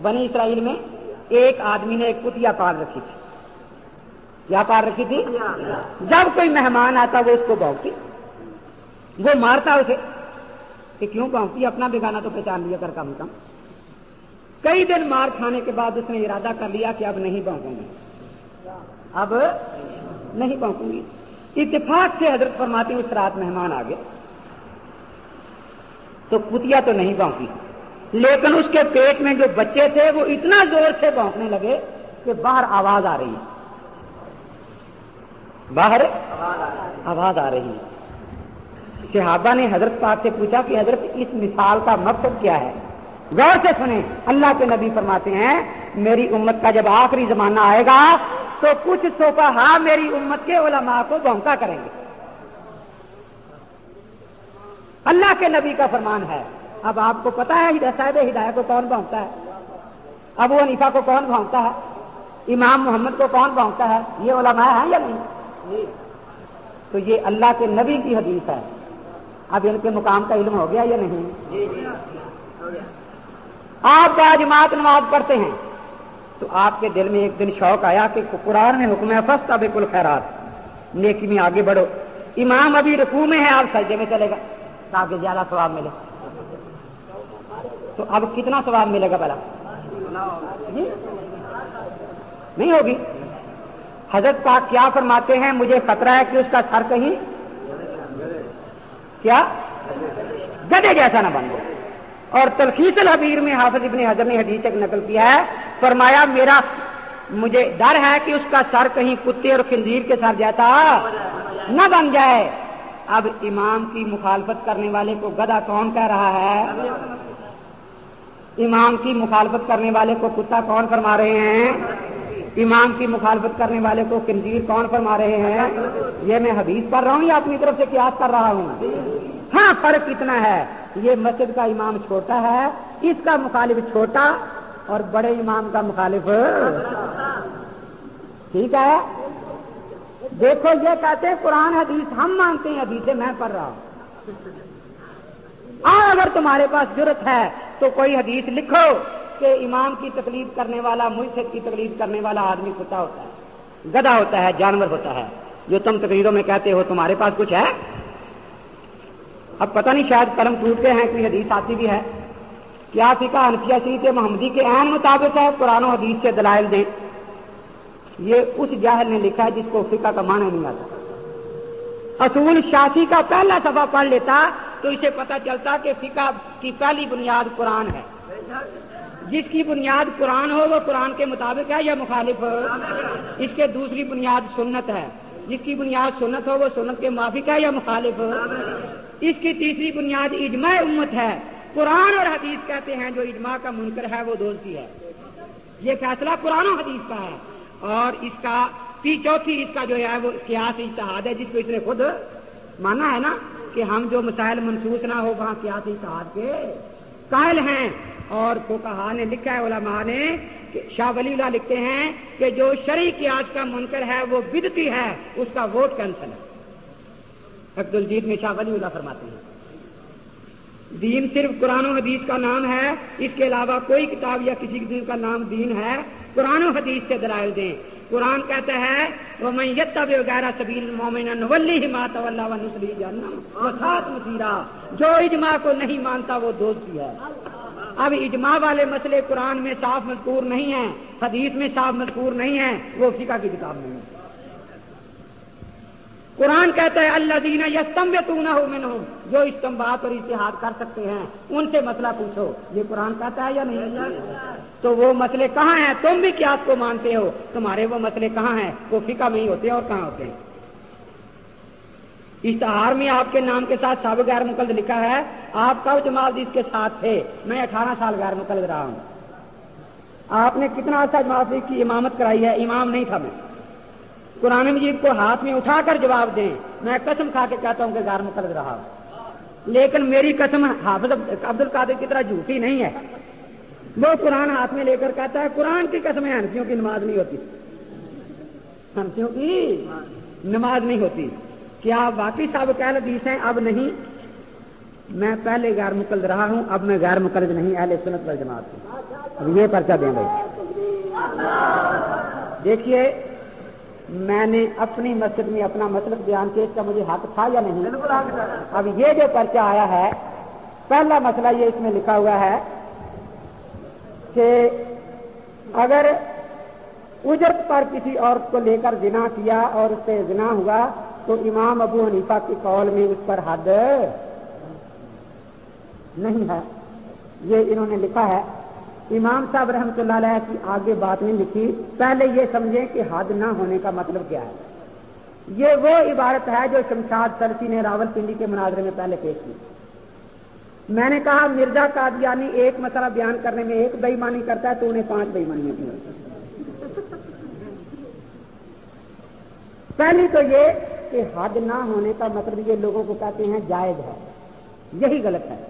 بنی اسرائیل میں ایک آدمی نے ایک کتیا پال رکھی تھی۔ کیا پال رکھی تھی؟ جب کوئی مہمان آتا وہ اس کو بہتی وہ مارتا اسے کہ کیوں بہتی اپنا بگانا تو پہچان لیا کر کم کم۔ کئی دن مار کھانے کے بعد اس نے ارادہ کر لیا کہ اب نہیں پہنچوں گی۔ اب نہیں پہنچوں گی۔ اتفاق سے حضرت فرماتی اس رات مہمان آ گئے۔ تو کتیا تو نہیں بونکی لیکن اس کے پیٹ میں جو بچے تھے وہ اتنا زور سے بونکنے لگے کہ باہر آواز آ رہی۔ ہے باہر آواز آ رہی ہے۔ صحابہ نے حضرت پاک سے پوچھا کہ حضرت، اس مثال کا مقصد کیا ہے؟ غور سے سنیں۔ اللہ کے نبی فرماتے ہیں، میری امت کا جب آخری زمانہ آئے گا، تو کچھ سوپا ہاں میری امت کے علماء کو بونکا کریں گے۔ اللہ کے نبی کا فرمان ہے۔ اب آپ کو پتا ہے صاحب ہدایت کو کون بھونکتا ہے؟ ابو انیفا کو کون بھونکتا ہے؟ امام محمد کو کون بھونکتا ہے؟ یہ علماء ہیں یا نہیں؟ تو یہ اللہ کے نبی کی حدیث ہے۔ اب ان کے مقام کا علم ہو گیا یا نہیں؟ آپ کا جماعت نماز پڑھتے ہیں تو آپ کے دل میں ایک دن شوق آیا کہ قرآن میں حکم ہے فستا بالکل خیرات نیکی میں آگے بڑھو۔ امام ابھی رکوع میں ہے آپ سجدے میں چلے گا تاکہ زیادہ ثواب ملے۔ تو اب کتنا ثواب ملے گا پہلا جی نہیں ہوگی۔ حضرت پاک کیا فرماتے ہیں؟ مجھے خطرہ ہے کہ اس کا سر کہیں کیا؟ گدے جیسا نہ بن گیا اور تلخیص الحبیر میں حافظ ابن حضر نے حدیث ایک نقل کیا ہے۔ فرمایا، میرا مجھے ڈر ہے کہ اس کا سر کہیں کتے اور خنزیر کے سر جاتا نہ بن جائے۔ اب امام کی مخالفت کرنے والے کو گدا کون کہہ رہا ہے؟ امام کی مخالفت کرنے والے کو کتا کون فرما رہے ہیں؟ امام کی مخالفت کرنے والے کو کنجیر کون فرما رہے ہیں؟ یہ میں حدیث پڑھ رہا ہوں یا اپنی طرف سے قیاس کر رہا ہوں؟ ہاں فرق کتنا ہے۔ یہ مسجد کا امام چھوٹا ہے، اس کا مخالف چھوٹا اور بڑے امام کا مخالف۔ ٹھیک ہے؟ دیکھو، یہ کہتے ہیں قرآن حدیث، ہم مانتے ہیں حدیث میں پڑھ رہا ہوں۔ اور اگر تمہارے پاس ضرورت ہے تو کوئی حدیث لکھو۔ کہ امام کی تکلیف کرنے والا مرشد کی تکلیف کرنے والا آدمی کتا ہوتا ہے گدا ہوتا ہے، جانور ہوتا ہے، جو تم تقریروں میں کہتے ہو تمہارے پاس کچھ ہے؟ اب پتہ نہیں شاید قلم ٹوٹتے ہیں، کوئی حدیث آتی بھی ہے۔ کیا فکا انفیہ شریف محمدی کے عین مطابق ہے؟ قرآن و حدیث سے دلائل دیں۔ یہ اس جاہل نے لکھا ہے جس کو فقہ کا معنی نہیں آتا۔ اصول شاسی کا پہلا سفا پڑھ لیتا تو اسے پتا چلتا کہ فقہ کی پہلی بنیاد قرآن ہے۔ جس کی بنیاد قرآن ہو وہ قرآن کے مطابق ہے یا مخالف ہو؟ اس کے دوسری بنیاد سنت ہے۔ جس کی بنیاد سنت ہو وہ سنت کے موافق ہے یا مخالف ہو؟ اس کی تیسری بنیاد اجماع امت ہے۔ قرآن اور حدیث کہتے ہیں جو اجماع کا منکر ہے وہ دوستی ہے۔ یہ فیصلہ قرآن و حدیث کا ہے۔ اور اس کا پی چوتھی اس کا جو ہے وہ سیاسی اتحاد ہے، جس کو اس نے خود مانا ہے نا کہ ہم جو مسائل منسوخ نہ ہو، وہاں سیاسی اتحاد کے قائل ہیں۔ اور کو کہا نے لکھا ہے علماء نے کہ شاہ ولی اللہ لکھتے ہیں کہ جو شرعی قیاس کا منکر ہے وہ بدتی ہے، اس کا ووٹ کینسل ہے۔ عبد الجیت میں شاہ ولی اللہ فرماتے ہیں۔ دین صرف قرآن و حدیث کا نام ہے، اس کے علاوہ کوئی کتاب یا کسی قسم کا نام دین ہے۔ قرآن و حدیث سے دلائل دیں۔ قرآن کہتا ہے وہ میں یتب وغیرہ سبیل مومن ولی مات اللہ نسلی مسیرہ جو اجماع کو نہیں مانتا وہ دوستی ہے۔ اب اجماع والے مسئلے قرآن میں صاف مذکور نہیں ہیں، حدیث میں صاف مذکور نہیں ہیں، وہ فقہ کی کتاب نہیں۔ قرآن کہتا ہے اللہ دینا یستم تو نہ ہو جو استمبات اور اشتہاد کر سکتے ہیں، ان سے مسئلہ پوچھو، یہ قرآن کہتا ہے یا نہیں؟ تو وہ مسئلے کہاں ہیں؟ تم بھی کیا آپ کو مانتے ہو؟ تمہارے وہ مسئلے کہاں ہیں؟ وہ فقہ میں ہی ہوتے ہیں اور کہاں ہوتے ہیں؟ اشتہار میں آپ کے نام کے ساتھ سب غیر مقلد لکھا ہے۔ آپ کب جماعت اس کے ساتھ تھے؟ میں اٹھارہ سال غیر مقلد رہا ہوں۔ آپ نے کتنا عرصہ جماعت کی امامت کرائی ہے؟ امام نہیں تھا میں۔ قرآن مجید کو ہاتھ میں اٹھا کر جواب دیں۔ میں قسم کھا کے کہتا ہوں کہ غیر مقلد رہا ہوں۔ لیکن میری قسم حافظ عبد القادر کی طرح جھوٹی نہیں ہے۔ وہ قرآن ہاتھ میں لے کر کہتا ہے، قرآن کی قسم ہنسیوں کی نماز نہیں ہوتی۔ ہنسیوں کی نماز نہیں ہوتی۔ کیا باقی صاحب کہہ حدیث ہیں؟ اب نہیں۔ میں پہلے غیر مقلد رہا ہوں، اب میں غیر مقلد نہیں، اہل سنت وال جماعت ہوں۔ اب یہ پرچہ دیں بھائی۔ دیکھیے، میں نے اپنی مسجد میں اپنا مسلک بیان کیا اس کا مجھے حق تھا یا نہیں۔ اب یہ جو پرچہ آیا ہے، پہلا مسئلہ یہ اس میں لکھا ہوا ہے کہ اگر اجرت پر کسی عورت کو لے کر زنا کیا اور اس سے زنا ہوا تو امام ابو حنیفہ کی قول میں اس پر حد نہیں ہے۔ یہ انہوں نے لکھا ہے۔ امام صاحب رحمۃ اللہ علیہ کی آگے بات نہیں لکھی، پہلے یہ سمجھیں کہ حد نہ ہونے کا مطلب کیا ہے۔ یہ وہ عبارت ہے جو شمشاد سرسی نے راول پنڈی کے مناظرے میں پہلے پیش کی۔ میں نے کہا، مرزا قادیانی ایک مسئلہ بیان کرنے میں ایک بےمانی کرتا ہے تو انہیں پانچ بےمانی پہلی تو یہ کہ حد نہ ہونے کا مطلب یہ لوگوں کو کہتے ہیں جائز ہے۔ یہی غلط ہے۔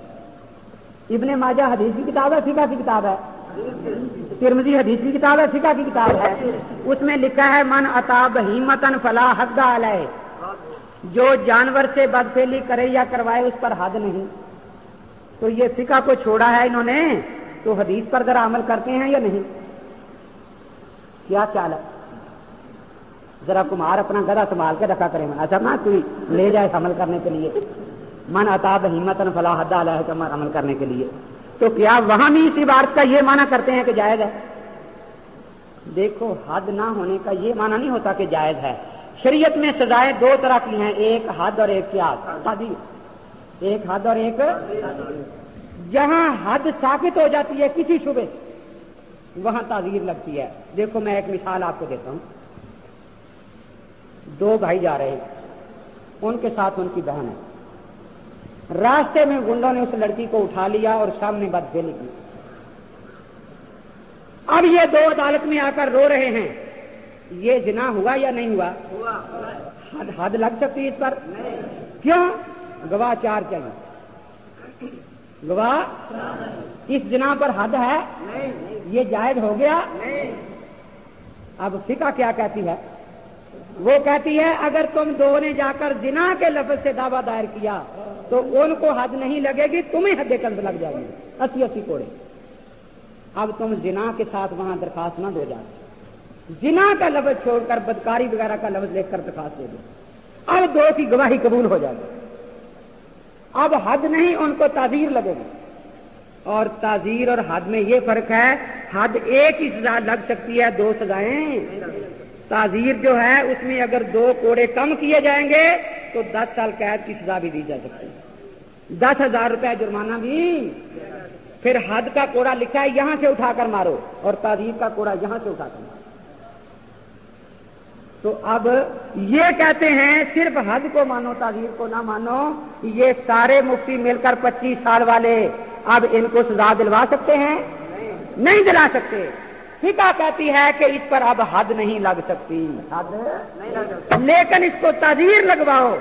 ابن ماجہ حدیث کی کتاب ہے، فقہ کی کتاب ہے۔ ترمزی حدیث کی کتاب ہے، فقہ کی کتاب ہے۔ اس میں لکھا ہے، من اتاب ہیمتن فلاح حد علیہ۔ جو جانور سے بدفیلی کرے یا کروائے، اس پر حد نہیں۔ تو یہ فقہ کو چھوڑا ہے انہوں نے۔ تو حدیث پر ذرا عمل کرتے ہیں یا نہیں؟ کیا خیال ہے؟ ذرا کمار اپنا گدا سنبھال کے رکھا کریں۔ اچھا نا کوئی لے جائے عمل کرنے کے لیے؟ من اتاب ہمت فلاح علیہ عمل کرنے کے لیے۔ تو کیا وہاں بھی اسی بات کا یہ معنی کرتے ہیں کہ جائز ہے؟ دیکھو، حد نہ ہونے کا یہ معنی نہیں ہوتا کہ جائز ہے۔ شریعت میں سزائیں دو طرح کی ہیں، ایک حد اور ایک کیا۔ ایک حد اور ایک جہاں حد ثابت ہو جاتی ہے کسی شبے وہاں تعزیر لگتی ہے۔ دیکھو، میں ایک مثال آپ کو دیتا ہوں۔ دو بھائی جا رہے ان کے ساتھ ان کی بہن ہے۔ راستے میں گنڈوں نے اس لڑکی کو اٹھا لیا اور سامنے بد کی اب یہ دو عدالت میں آ کر رو رہے ہیں۔ یہ جنا ہوا یا نہیں ہوا؟ حد حد لگ سکتی اس پر۔ کیوں؟ گواہ چار چاہیے۔ گواہ اس جنا پر حد ہے۔ یہ جائز ہو گیا۔ اب فقہ کیا کہتی ہے؟ وہ کہتی ہے، اگر تم دو نے جا کر جنا کے لفظ سے دعویٰ دائر کیا، تو ان کو حد نہیں لگے گی، تمہیں حد قلب لگ جائے گی۔ اسی اسی کوڑے۔ اب تم جنا کے ساتھ وہاں درخواست نہ دو جاؤ۔ جنا کا لفظ چھوڑ کر، بدکاری وغیرہ کا لفظ لکھ کر درخواست دے دو۔ اب دو کی گواہی قبول ہو جائے گی۔ اب حد نہیں، ان کو تعزیر لگے گی۔ اور تعزیر اور حد میں یہ فرق ہے، حد ایک ہی سزا لگ سکتی ہے، دو سزائیں۔ تعزیر جو ہے، اس میں اگر دو کوڑے کم کیے جائیں گے، تو دس سال قید کی سزا بھی دی جا سکتی ہے۔ دس ہزار روپے جرمانہ بھی۔ پھر حد کا کوڑا لکھا ہے، یہاں سے اٹھا کر مارو۔ اور تعزیر کا کوڑا یہاں سے اٹھا کر مارو۔ تو اب یہ کہتے ہیں، صرف حد کو مانو تعزیر کو نہ مانو، یہ سارے مفتی مل کر پچیس سال والے اب ان کو سزا دلوا سکتے ہیں؟ نہیں دلا سکتے۔ فکا کہتی ہے کہ اس پر اب حد نہیں لگ سکتی۔ حد لیکن اس کو تعزیر لگواؤ۔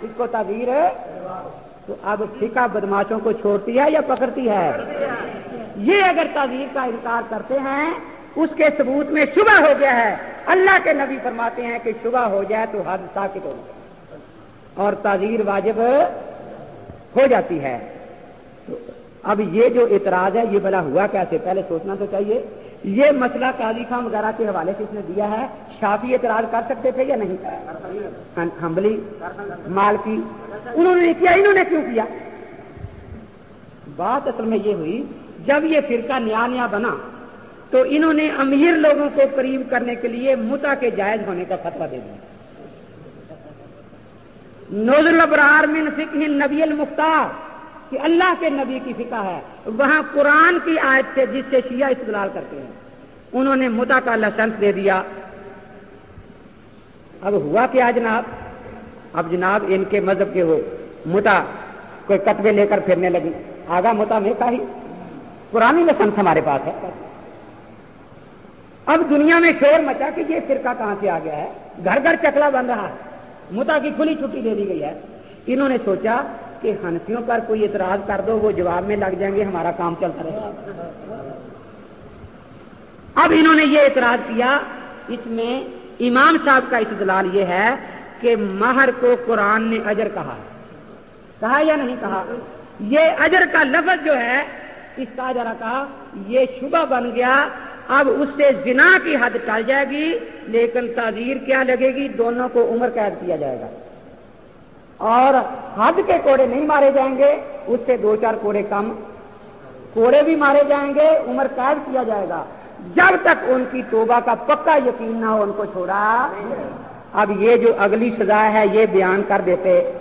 اس کو تعزیر تو اب فکا بدماشوں کو چھوڑتی ہے یا پکڑتی ہے؟ یہ اگر تعزیر کا انکار کرتے ہیں اس کے ثبوت میں شبہ ہو گیا ہے۔ اللہ کے نبی فرماتے ہیں کہ شبہ ہو جائے تو حد ساکت ہو۔ جائے اور تعزیر واجب ہو جاتی ہے۔ اب یہ جو اعتراض ہے یہ بلا ہوا کیسے؟ پہلے سوچنا تو چاہیے۔ یہ مسئلہ قاضی خان وغیرہ کے حوالے سے اس نے دیا ہے۔ شافی اعتراض کر سکتے تھے یا نہیں؟ ہاں، ہمبلی مال کی انہوں نے کیا، انہوں نے کیوں کیا؟ بات اصل میں یہ ہوئی، جب یہ فرقہ نیا نیا بنا، تو انہوں نے امیر لوگوں کو قریب کرنے کے لیے متا کے جائز ہونے کا فتوا دے دیا۔ نوزل الابرار من فکہ نبی المختار۔ کہ اللہ کے نبی کی فقہ ہے۔ وہاں قرآن کی آیت سے جس سے شیعہ استدلال کرتے ہیں۔ انہوں نے متا کا لائسنس دے دیا۔ اب ہوا کیا جناب؟ اب جناب ان کے مذہب کے ہو متا کوئی کتبے لے کر پھرنے لگی۔ آگا متا میں کا ہی پرانی لائسنس ہمارے پاس ہے۔ اب دنیا میں شور مچا کہ یہ فرقہ کہاں سے آ گیا ہے؟ گھر گھر چکلا بن رہا ہے۔ متا کی کھلی چھٹی دے دی گئی ہے۔ انہوں نے سوچا کہ ہنسیوں پر کوئی اعتراض کر دو، وہ جواب میں لگ جائیں گے، ہمارا کام چلتا رہے گا۔ اب انہوں نے یہ اعتراض کیا، اس میں امام صاحب کا استدلال یہ ہے کہ مہر کو قرآن نے اجر کہا کہا یا نہیں کہا؟ یہ اجر کا لفظ جو ہے، اس کا ذرا کہا، یہ شبہ بن گیا۔ اب اس سے زنا کی حد ٹل جائے گی، لیکن تعزیر کیا لگے گی؟ دونوں کو عمر قید کیا جائے گا۔ اور حد کے کوڑے نہیں مارے جائیں گے، اس سے دو چار کوڑے کم۔ کوڑے بھی مارے جائیں گے، عمر قید کیا جائے گا۔ جب تک ان کی توبہ کا پکا یقین نہ ہو، ان کو چھوڑا۔ اب یہ جو اگلی سزا ہے، یہ بیان کر دیتے۔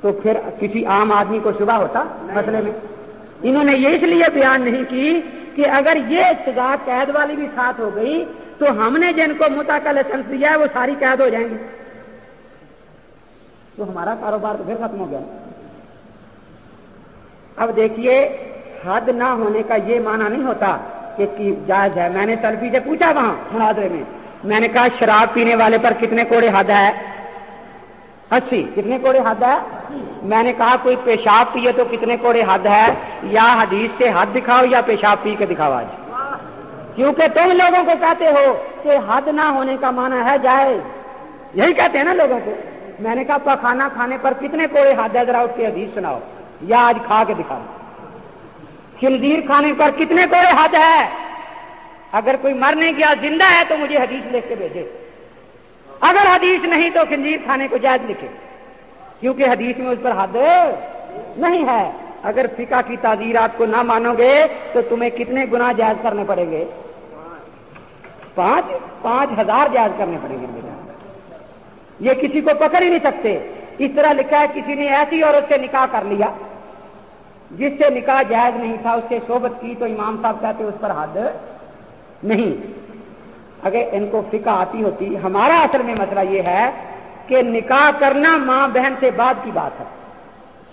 تو پھر کسی عام آدمی کو شبہ ہوتا مسئلے میں؟ انہوں نے یہ اس لیے بیان نہیں کی کہ اگر یہ سزا قید والی بھی ساتھ ہو گئی، تو ہم نے جن کو متا کا لائسنس دیا ہے، وہ ساری قید ہو جائیں گی۔ تو ہمارا کاروبار تو پھر ختم ہو گیا۔ اب دیکھیے، حد نہ ہونے کا یہ معنی نہیں ہوتا کہ جائز ہے۔ میں نے سلفی سے پوچھا وہاں مناظرے میں۔ میں نے کہا، شراب پینے والے پر کتنے کوڑے حد ہے؟ اسی، کتنے کوڑے حد ہے؟ میں نے کہا، کوئی پیشاب پیے تو کتنے کوڑے حد ہے؟ یا حدیث سے حد دکھاؤ یا پیشاب پی کے دکھاؤ آج۔ کیونکہ تم لوگوں کو کہتے ہو کہ حد نہ ہونے کا معنی ہے جائے یہی کہتے ہیں نا لوگوں کو۔ میں نے کہا پخانا کھانے پر کتنے کوڑے حد ہے ذرا اس کی حدیث سناؤ. یا آج کھا کے دکھاؤ خنزیر کھانے پر کتنے کوڑے حد ہے؟ اگر کوئی مرنے گیا زندہ ہے تو مجھے حدیث لکھ کے بھیجے۔ اگر حدیث نہیں تو خنزیر کھانے کو جائز لکھے۔ کیونکہ حدیث میں اس پر حد نہیں ہے۔ اگر فقہ کی تعزیرات کو نہ مانو گے تو تمہیں کتنے گنا جائز کرنے پڑیں گے؟ پانچ پانچ ہزار جائز کرنے پڑیں گے یہ کسی کو پکڑ ہی نہیں سکتے۔ اس طرح لکھا ہے کسی نے ایسی عورت سے نکاح کر لیا۔ جس سے نکاح جائز نہیں تھا، اس سے صحبت کی تو امام صاحب کہتے اس پر حد نہیں۔ اگر ان کو فقہ آتی ہوتی، ہمارا اصل میں مسئلہ یہ ہے کہ نکاح کرنا ماں بہن سے بعد کی بات ہے۔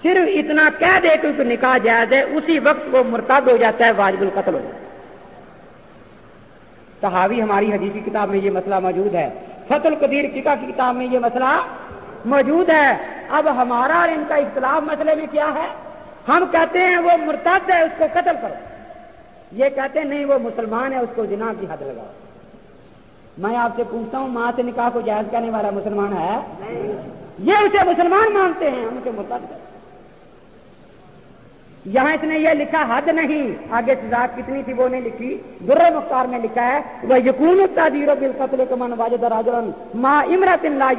صرف اتنا کہہ دے کہ نکاح جائز ہے، اسی وقت وہ مرتد ہو جاتا ہے، واجب القتل ہو جاتا ہے۔ صحابی ہماری حدیثی کتاب میں یہ مسئلہ موجود ہے۔ فتح القدیر فقہ کی کتاب میں یہ مسئلہ موجود ہے۔ اب ہمارا اور ان کا اختلاف مسئلے میں کیا ہے؟ ہم کہتے ہیں وہ مرتد ہے اس کو قتل کرو۔ یہ کہتے ہیں نہیں وہ مسلمان ہے اس کو جنا کی حد لگاؤ۔ میں آپ سے پوچھتا ہوں ماں سے نکاح کو جائز کرنے والا مسلمان ہے؟ یہ اسے مسلمان مانتے ہیں ہم اسے مرتد کرتے یہاں اس نے یہ لکھا حد نہیں۔ آگے سزا کتنی تھی وہ نہیں لکھی۔ در مختار میں لکھا ہے، وہ یقون زیرو بل قتل کمن واجد راجن ماں امرت اللہ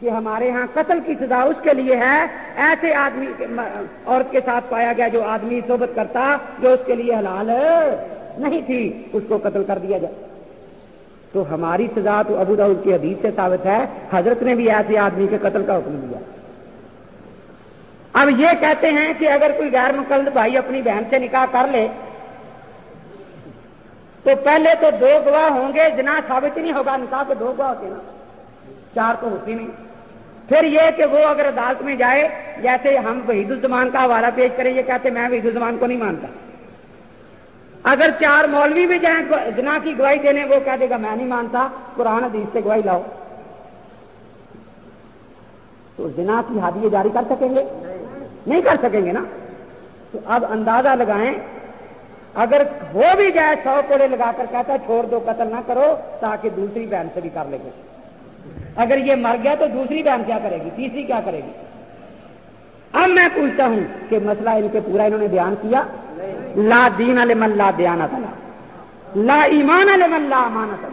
کہ ہمارے ہاں قتل کی سزا اس کے لیے ہے۔ ایسے آدمی عورت کے ساتھ پایا گیا جو آدمی صحبت کرتا، جو اس کے لیے حلال نہیں تھی، اس کو قتل کر دیا جائے۔ تو ہماری سزا تو ابو داؤد کی حدیث سے ثابت ہے۔ حضرت نے بھی ایسے آدمی کے قتل کا حکم دیا۔ اب یہ کہتے ہیں کہ اگر کوئی غیر مقلد بھائی اپنی بہن سے نکاح کر لے، تو پہلے تو دو گواہ ہوں گے جنا ثابت ہی نہیں ہوگا، نکاح کے دو گواہ ہوتے نا، چار تو ہوتی نہیں۔ پھر یہ کہ وہ اگر عدالت میں جائے، جیسے ہم وحید الزمان کا حوالہ پیش کریں، یہ کہتے میں وحید الزمان کو نہیں مانتا۔ اگر چار مولوی بھی جائیں جنا کی گواہی دینے، وہ کہہ دے گا، میں نہیں مانتا، قرآن حدیث سے گواہی لاؤ۔ تو جنا کی حادی جاری کر سکیں گے؟ نہیں کر سکیں گے نا؟ تو اب اندازہ لگائیں، اگر ہو بھی جائے سو کوڑے لگا کر کہتا چھوڑ دو، قتل نہ کرو، تاکہ دوسری بہن سے بھی کر لے گے اگر یہ مر گیا تو دوسری بہن کیا کرے گی؟ تیسری کیا کرے گی؟ اب میں پوچھتا ہوں کہ مسئلہ ان کے پورا انہوں نے بیان کیا؟ لا دین من لا دیانت لا ایمان من لا امانت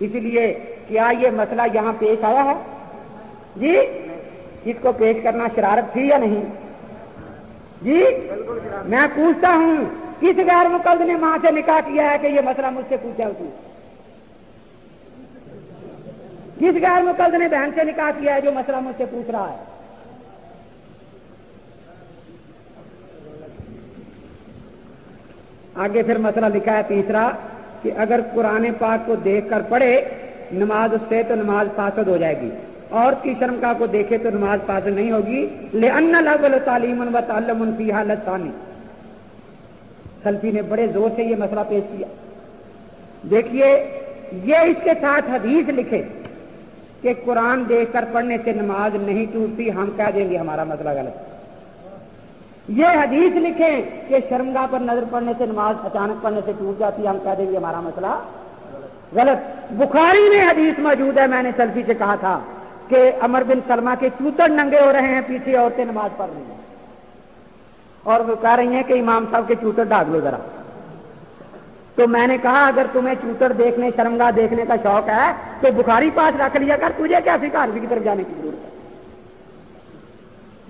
اس لیے کیا یہ مسئلہ یہاں پیش آیا ہے؟ جی؟ اس کو پیش کرنا شرارت تھی یا نہیں؟ جی میں پوچھتا ہوں، کس غیر مقد نے ماں سے نکاح کیا ہے کہ یہ مسئلہ مجھ سے پوچھا اس کس غیر مقد نے بہن سے نکاح کیا ہے جو مسئلہ مجھ سے پوچھ رہا ہے؟ آگے پھر مسئلہ لکھا ہے تیسرا کہ اگر قرآن پاک کو دیکھ کر پڑھے، نماز اس سے تو نماز فاسد ہو جائے گی۔ اور کی شرمکا کو دیکھے تو نماز فاسد نہیں ہوگی۔ لے ان تعلیم و تعلم فی حالت ثانی سلفی نے بڑے زور سے یہ مسئلہ پیش کیا۔ دیکھیے، یہ اس کے ساتھ حدیث لکھے کہ قرآن دیکھ کر پڑھنے سے نماز نہیں ٹوٹتی، ہم کہہ دیں گے ہمارا مسئلہ غلط۔ یہ حدیث لکھیں کہ شرمگاہ پر نظر پڑنے سے نماز اچانک پڑھنے سے ٹوٹ جاتی ہے ہم کہہ دیں گے ہمارا مسئلہ غلط۔ بخاری میں حدیث موجود ہے، میں نے سلفی سے کہا تھا۔ کہ امر بن سلما کے چوتر ننگے ہو رہے ہیں، پیچھے عورتیں نماز پڑھ رہی ہیں۔ اور وہ کہہ رہی ہیں کہ امام صاحب کے چوتر ڈاک لو ذرا۔ تو میں نے کہا، اگر تمہیں چوتر دیکھنے، شرمگاہ دیکھنے کا شوق ہے، تو بخاری پاس رکھ لیا کر، تجھے کیا سکھار کی طرف جانے کی ضرورت ہے؟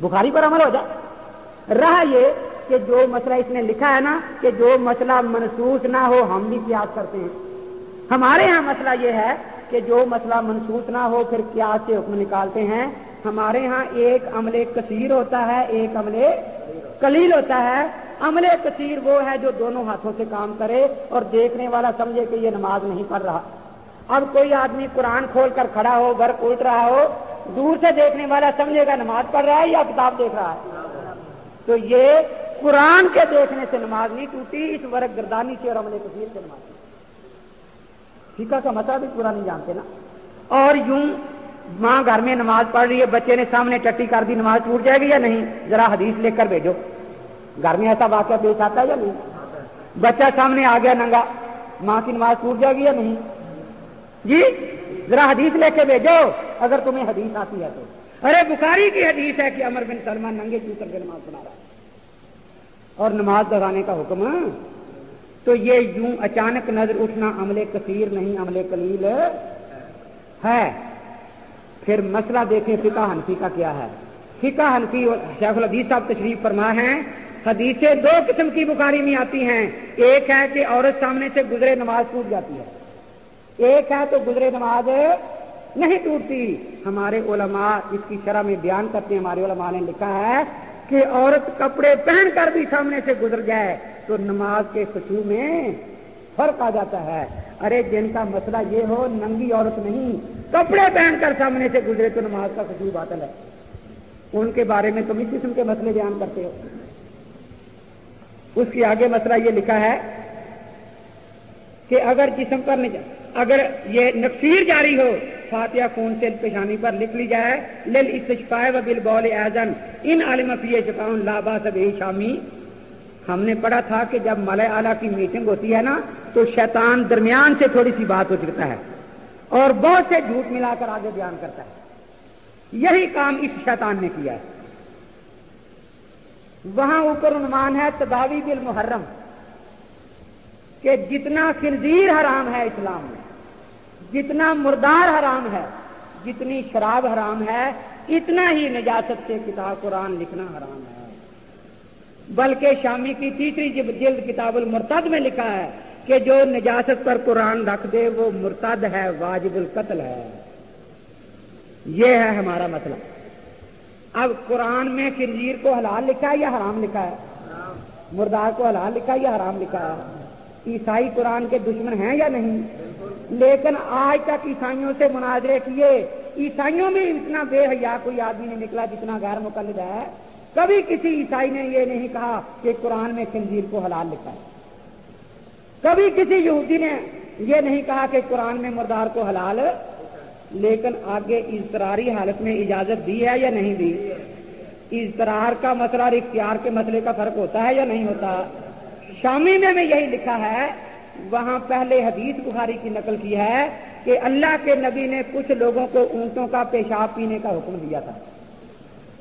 بخاری پر عمل ہو جائے رہا یہ کہ جو مسئلہ اس نے لکھا ہے نا، کہ جو مسئلہ منسوس نہ ہو، ہم بھی پیاس کرتے ہیں۔ ہمارے ہاں مسئلہ یہ ہے کہ جو مسئلہ منسوس نہ ہو، پھر کیا سے حکم نکالتے ہیں؟ ہمارے ہاں ایک عمل کثیر ہوتا ہے، ایک عمل کلیل ہوتا ہے۔ عمل کثیر وہ ہے جو دونوں ہاتھوں سے کام کرے اور دیکھنے والا سمجھے کہ یہ نماز نہیں پڑھ رہا۔ اب کوئی آدمی قرآن کھول کر کھڑا ہو برق الٹ رہا ہو، دور سے دیکھنے والا سمجھے گا نماز پڑھ رہا ہے یا کتاب دیکھ رہا ہے۔ تو یہ قرآن کے دیکھنے سے نماز نہیں ٹوٹی، اس ورق گردانی سے اور عمل کثیر سے نماز۔ ٹھیک کا مسئلہ بھی پورا نہیں جانتے نا۔ اور یوں ماں گھر میں نماز پڑھ رہی ہے، بچے نے سامنے ٹٹی کر دی، نماز ٹوٹ جائے گی یا نہیں؟ ذرا حدیث لے کر بھیجو۔ گھر میں ایسا واقعہ پیش آتا ہے یا نہیں؟ بچہ سامنے آ گیا، ننگا۔ ماں کی نماز ٹوٹ جائے گی یا نہیں؟ جی ذرا حدیث لے کے بھیجو۔ اگر تمہیں حدیث آتی ہے تو۔ ارے، بخاری کی حدیث ہے کہ امر بن سلمان ننگے چوتر کے نماز پڑھا رہا ہے۔ اور نماز دہرانے کا حکم ہاں؟ تو یہ یوں اچانک نظر اٹھنا عمل کثیر نہیں، عمل کلیل ہے۔ پھر مسئلہ دیکھیں فقہ حنفی کا کیا ہے۔ فقہ حنفی اور شیخ الحدیث صاحب تشریف فرما ہیں۔ حدیثیں دو قسم کی بخاری میں آتی ہیں۔ ایک ہے کہ عورت سامنے سے گزرے نماز ٹوٹ جاتی ہے۔ ایک ہے تو گزرے نماز نہیں ٹوٹتی۔ ہمارے علماء اس کی شرح میں بیان کرتے ہیں۔ ہمارے علماء نے لکھا ہے کہ عورت کپڑے پہن کر بھی سامنے سے گزر جائے۔ تو نماز کے خوشبو میں فرق آ جاتا ہے۔ ارے جن کا مسئلہ یہ ہو، ننگی عورت نہیں۔ کپڑے پہن کر سامنے سے گزرے تو نماز کا خوشبو باطل ہے۔ ان کے بارے میں تم اس قسم کے مسئلے بیان کرتے ہو۔ اس کی آگے مسئلہ یہ لکھا ہے کہ اگر جسم پر اگر یہ نفسیر جاری ہو، فاتحہ خون سے پیشانی پر لکھ لی جائے لل استشفائے و بل بول ایزن ان عالم فی شفاؤن لابا سب شامی ہم نے پڑھا تھا کہ جب ملے آلہ کی میٹنگ ہوتی ہے نا، تو شیطان درمیان سے تھوڑی سی بات ہو ہے اور بہت سے جھوٹ ملا کر آگے بیان کرتا ہے۔ یہی کام اس شیطان نے کیا ہے۔ وہاں اوپر عنوان ہے تداوی بل محرم کہ جتنا خنزیر حرام ہے اسلام میں، جتنا مردار حرام ہے، جتنی شراب حرام ہے، اتنا ہی نجاست سے کتاب قرآن لکھنا حرام ہے۔ بلکہ شامی کی تیسری جلد کتاب المرتد میں لکھا ہے کہ جو نجاست پر قرآن رکھ دے، وہ مرتد ہے، واجب القتل ہے۔ یہ ہے ہمارا مسئلہ اب قرآن میں خنزیر کو حلال لکھا ہے یا حرام لکھا ہے؟ مردار کو حلال لکھا ہے یا حرام لکھا ہے؟ عیسائی قرآن کے دشمن ہیں یا نہیں؟ لیکن آج تک عیسائیوں سے مناظرے کیے، عیسائیوں میں اتنا بے حیا کوئی آدمی نہیں نکلا جتنا غیر مقلد ہے۔ کبھی کسی عیسائی نے یہ نہیں کہا کہ قرآن میں خنزیر کو حلال لکھا ہے۔ کبھی کسی یہودی نے یہ نہیں کہا کہ قرآن میں مردار کو حلال، لیکن آگے اضطراری حالت میں اجازت دی ہے یا نہیں دی؟ اضطرار کا مسئلہ اور اختیار کے مسئلے کا فرق ہوتا ہے یا نہیں ہوتا؟ شامی میں میں یہی لکھا ہے، وہاں پہلے حدیث بخاری کی نقل کی ہے کہ اللہ کے نبی نے کچھ لوگوں کو اونٹوں کا پیشاب پینے کا حکم دیا تھا۔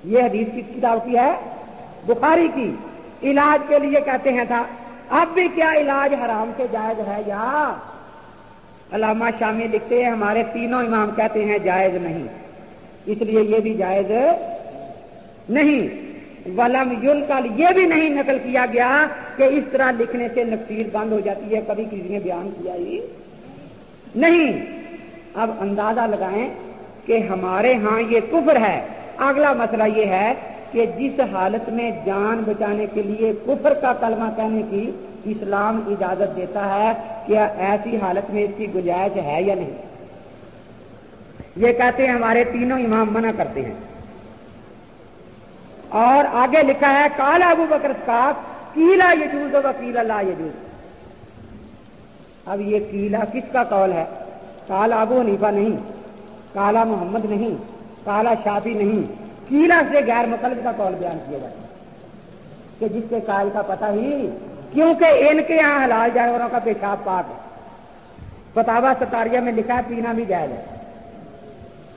یہ حدیث کس کتاب کی ہے؟ بخاری کی۔ علاج کے لیے کہتے ہیں تھا، اب بھی کیا علاج حرام سے جائز ہے یا؟ علامہ شامی لکھتے ہیں، ہمارے تینوں امام کہتے ہیں جائز نہیں۔ اس لیے یہ بھی جائز نہیں۔ ولم یون کل یہ بھی نہیں نقل کیا گیا کہ اس طرح لکھنے سے نقصیر بند ہو جاتی ہے، کبھی کسی نے بیان کیا ہی نہیں۔ اب اندازہ لگائیں کہ ہمارے ہاں یہ کفر ہے۔ اگلا مسئلہ یہ ہے کہ جس حالت میں جان بچانے کے لیے کفر کا کلمہ کہنے کی اسلام اجازت دیتا ہے کہ ایسی حالت میں اس کی گنجائش ہے یا نہیں؟ یہ کہتے ہیں ہمارے تینوں امام منع کرتے ہیں۔ اور آگے لکھا ہے کالا ابو بکر صاحب کیلا یجوز و کیلا لا یجوز۔ اب یہ کیلا کس کا قول ہے؟ کالا ابو حنیفہ نہیں کالا محمد نہیں۔ کالا شافی نہیں، کیلا سے غیر مقلب کا قول بیان کیا جاتا ہے کہ جس کے قائل کا پتہ ہی کیونکہ ان کے یہاں حلال جانوروں کا پیشاب پاک ہے۔ فتوا ستاریہ میں لکھا ہے، پینا بھی جائز ہے۔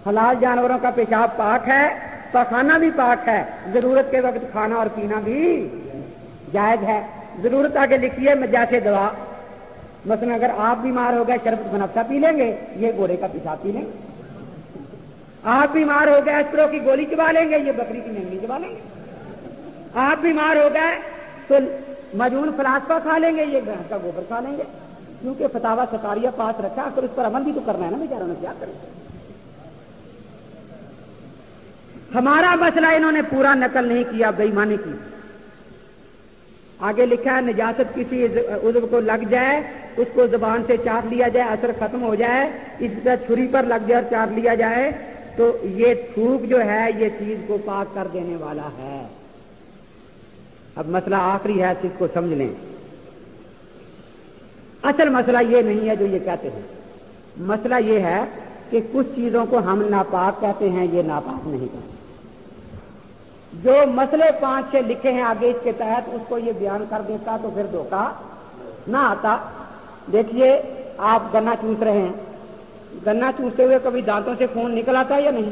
حلال جانوروں کا پیشاب پاک ہے، پخانا بھی پاک ہے، ضرورت کے وقت کھانا اور پینا بھی جائز ہے۔ ضرورت آگے لکھیے میں جیسے دوا۔ مثلا اگر آپ بیمار ہو گئے، شربت بنفسا پی لیں گے، یہ گھوڑے کا پیشاب پی لیں گے۔ آپ بیمار ہو گئے اسپرو کی گولی چبا لیں گے، یہ بکری کی ننگی چبا لیں گے۔ آپ بیمار ہو گئے تو مجون فلاسفہ کھا لیں گے، یہ گھر کا گوبر کھا لیں گے۔ کیونکہ فتوا ستاریہ پاس رکھا پھر اس پر عمل بھی تو کرنا ہے نا بیچاروں نے، کیا کریں؟ ہمارا مسئلہ انہوں نے پورا نقل نہیں کیا بےمانی کی۔ آگے لکھا ہے، نجاست کسی عزب کو لگ جائے، اس کو زبان سے چاٹ لیا جائے، اثر ختم ہو جائے، اس طرح چھری پر لگ جائے اور چاٹ لیا جائے۔ تو یہ تھوک جو ہے، یہ چیز کو پاک کر دینے والا ہے۔ اب مسئلہ آخری ہے، اس کو سمجھ لیں۔ اصل مسئلہ یہ نہیں ہے جو یہ کہتے ہیں۔ مسئلہ یہ ہے کہ کچھ چیزوں کو ہم ناپاک کہتے ہیں، یہ ناپاک نہیں کہتے۔ جو مسئلے پانچ چھ لکھے ہیں آگے اس کے تحت، اس کو یہ بیان کر دیتا تو پھر دھوکہ نہ آتا۔ دیکھیے، آپ گنا چوس رہے ہیں۔ گنا چوستے ہوئے کبھی دانتوں سے خون نکل آتا ہے یا نہیں؟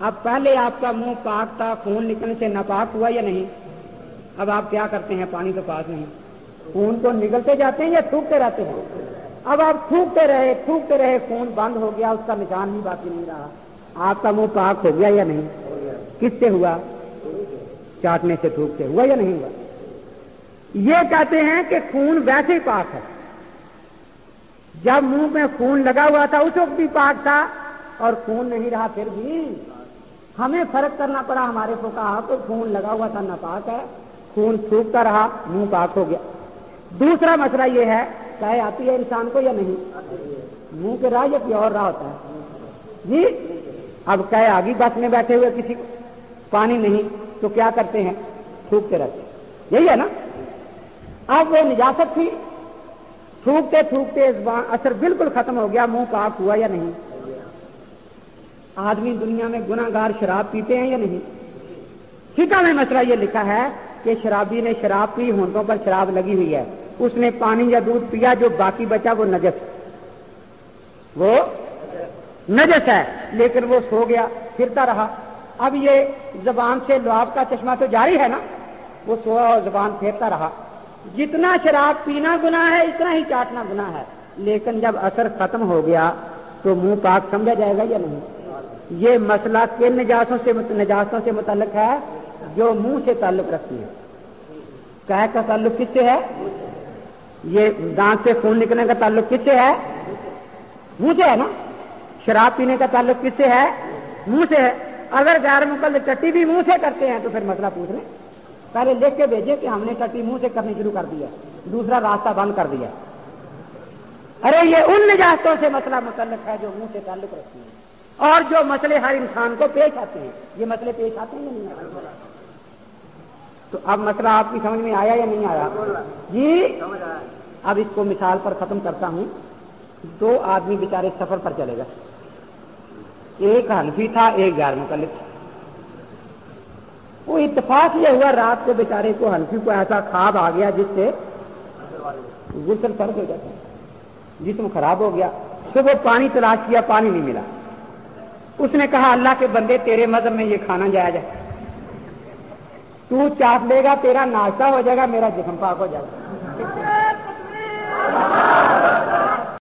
اب پہلے آپ کا منہ پاک تھا، خون نکلنے سے ناپاک ہوا یا نہیں؟ اب آپ کیا کرتے ہیں؟ پانی تو پاس نہیں۔ خون کو نکلتے جاتے ہیں یا تھوکتے رہتے ہیں؟ اب آپ تھوکتے رہے تھوکتے رہے، خون بند ہو گیا، اس کا نشان بھی باقی نہیں رہا۔ آپ کا منہ پاک ہو گیا یا نہیں؟ کس سے ہوا؟ چاٹنے سے تھوکتے ہوا یا نہیں ہوا؟ یہ کہتے ہیں کہ خون ویسے ہی پاک ہے۔ جب منہ میں خون لگا ہوا تھا، اس وقت بھی پاک تھا، اور خون نہیں رہا، پھر بھی ہمیں فرق کرنا پڑا۔ ہمارے کو کہا تو خون لگا ہوا تھا نہ پاک ہے۔ خون تھوکتا رہا، منہ پاک ہو گیا۔ دوسرا مسئلہ یہ ہے، چاہے آتی ہے انسان کو یا نہیں، منہ کے راہ یا کوئی اور راہ ہوتا ہے۔ جی اب کہے آگی بس میں بیٹھے ہوئے کسی کو پانی نہیں، تو کیا کرتے ہیں؟ تھوکتے رہتے یہی ہے نا؟ اب وہ نجاست تھی۔ تھوکتے تھوکتے اثر بالکل ختم ہو گیا، منہ پاک ہوا یا نہیں؟ آدمی دنیا میں گناگار شراب پیتے ہیں یا نہیں؟ ٹھیک میں مسئلہ یہ لکھا ہے کہ شرابی نے شراب پی، ہونٹوں پر شراب لگی ہوئی ہے۔ اس نے پانی یا دودھ پیا جو باقی بچا، وہ نجس۔ وہ نجس ہے، لیکن وہ سو گیا، پھرتا رہا۔ اب یہ زبان سے لواب کا چشمہ تو جاری ہے نا؟ وہ سوا اور زبان پھیرتا رہا۔ جتنا شراب پینا گنا ہے، اتنا ہی چاٹنا گنا ہے۔ لیکن جب اثر ختم ہو گیا، تو منہ پاک سمجھا جائے گا یا نہیں؟ یہ مسئلہ کن نجاسوں سے نجاستوں سے متعلق ہے؟ جو منہ سے تعلق رکھتی ہے۔ کہ کا تعلق کس سے ہے؟ یہ دانت سے خون نکلنے کا تعلق کس سے ہے؟ منہ سے ہے نا؟ شراب پینے کا تعلق کس سے ہے؟ منہ سے ہے۔ اگر غیر مقل ٹٹی بھی منہ سے کرتے ہیں تو پھر مسئلہ پوچھ لیں۔ پہلے لکھ کے بھیجے کہ ہم نے ٹٹی منہ سے کرنی شروع کر دیا دوسرا راستہ بند کر دیا ارے، یہ ان نجاستوں سے مسئلہ متعلق ہے جو منہ سے تعلق رکھتی ہے اور جو مسئلے ہر انسان کو پیش آتے ہیں، یہ مسئلے پیش آتے ہیں یا نہیں آتے؟ تو اب مسئلہ آپ کی سمجھ میں آیا یا نہیں آیا؟ جی اب اس کو مثال پر ختم کرتا ہوں۔ دو آدمی بیچارے سفر پر چلے گئے۔ ایک حنفی تھا، ایک غیر متعلق تھا۔ وہ اتفاق یہ ہوا رات کو بیچارے کو ہنفی کو ایسا خواب آ گیا جس سے غسل فرق ہو جاتا جسم خراب ہو گیا۔ تو وہ پانی تلاش کیا، پانی نہیں ملا۔ اس نے کہا، اللہ کے بندے، تیرے مذہب میں یہ کھانا جایا جائے۔ تو لے گا، تیرا ناشتہ ہو جائے گا، میرا جسم پاک ہو جائے گا۔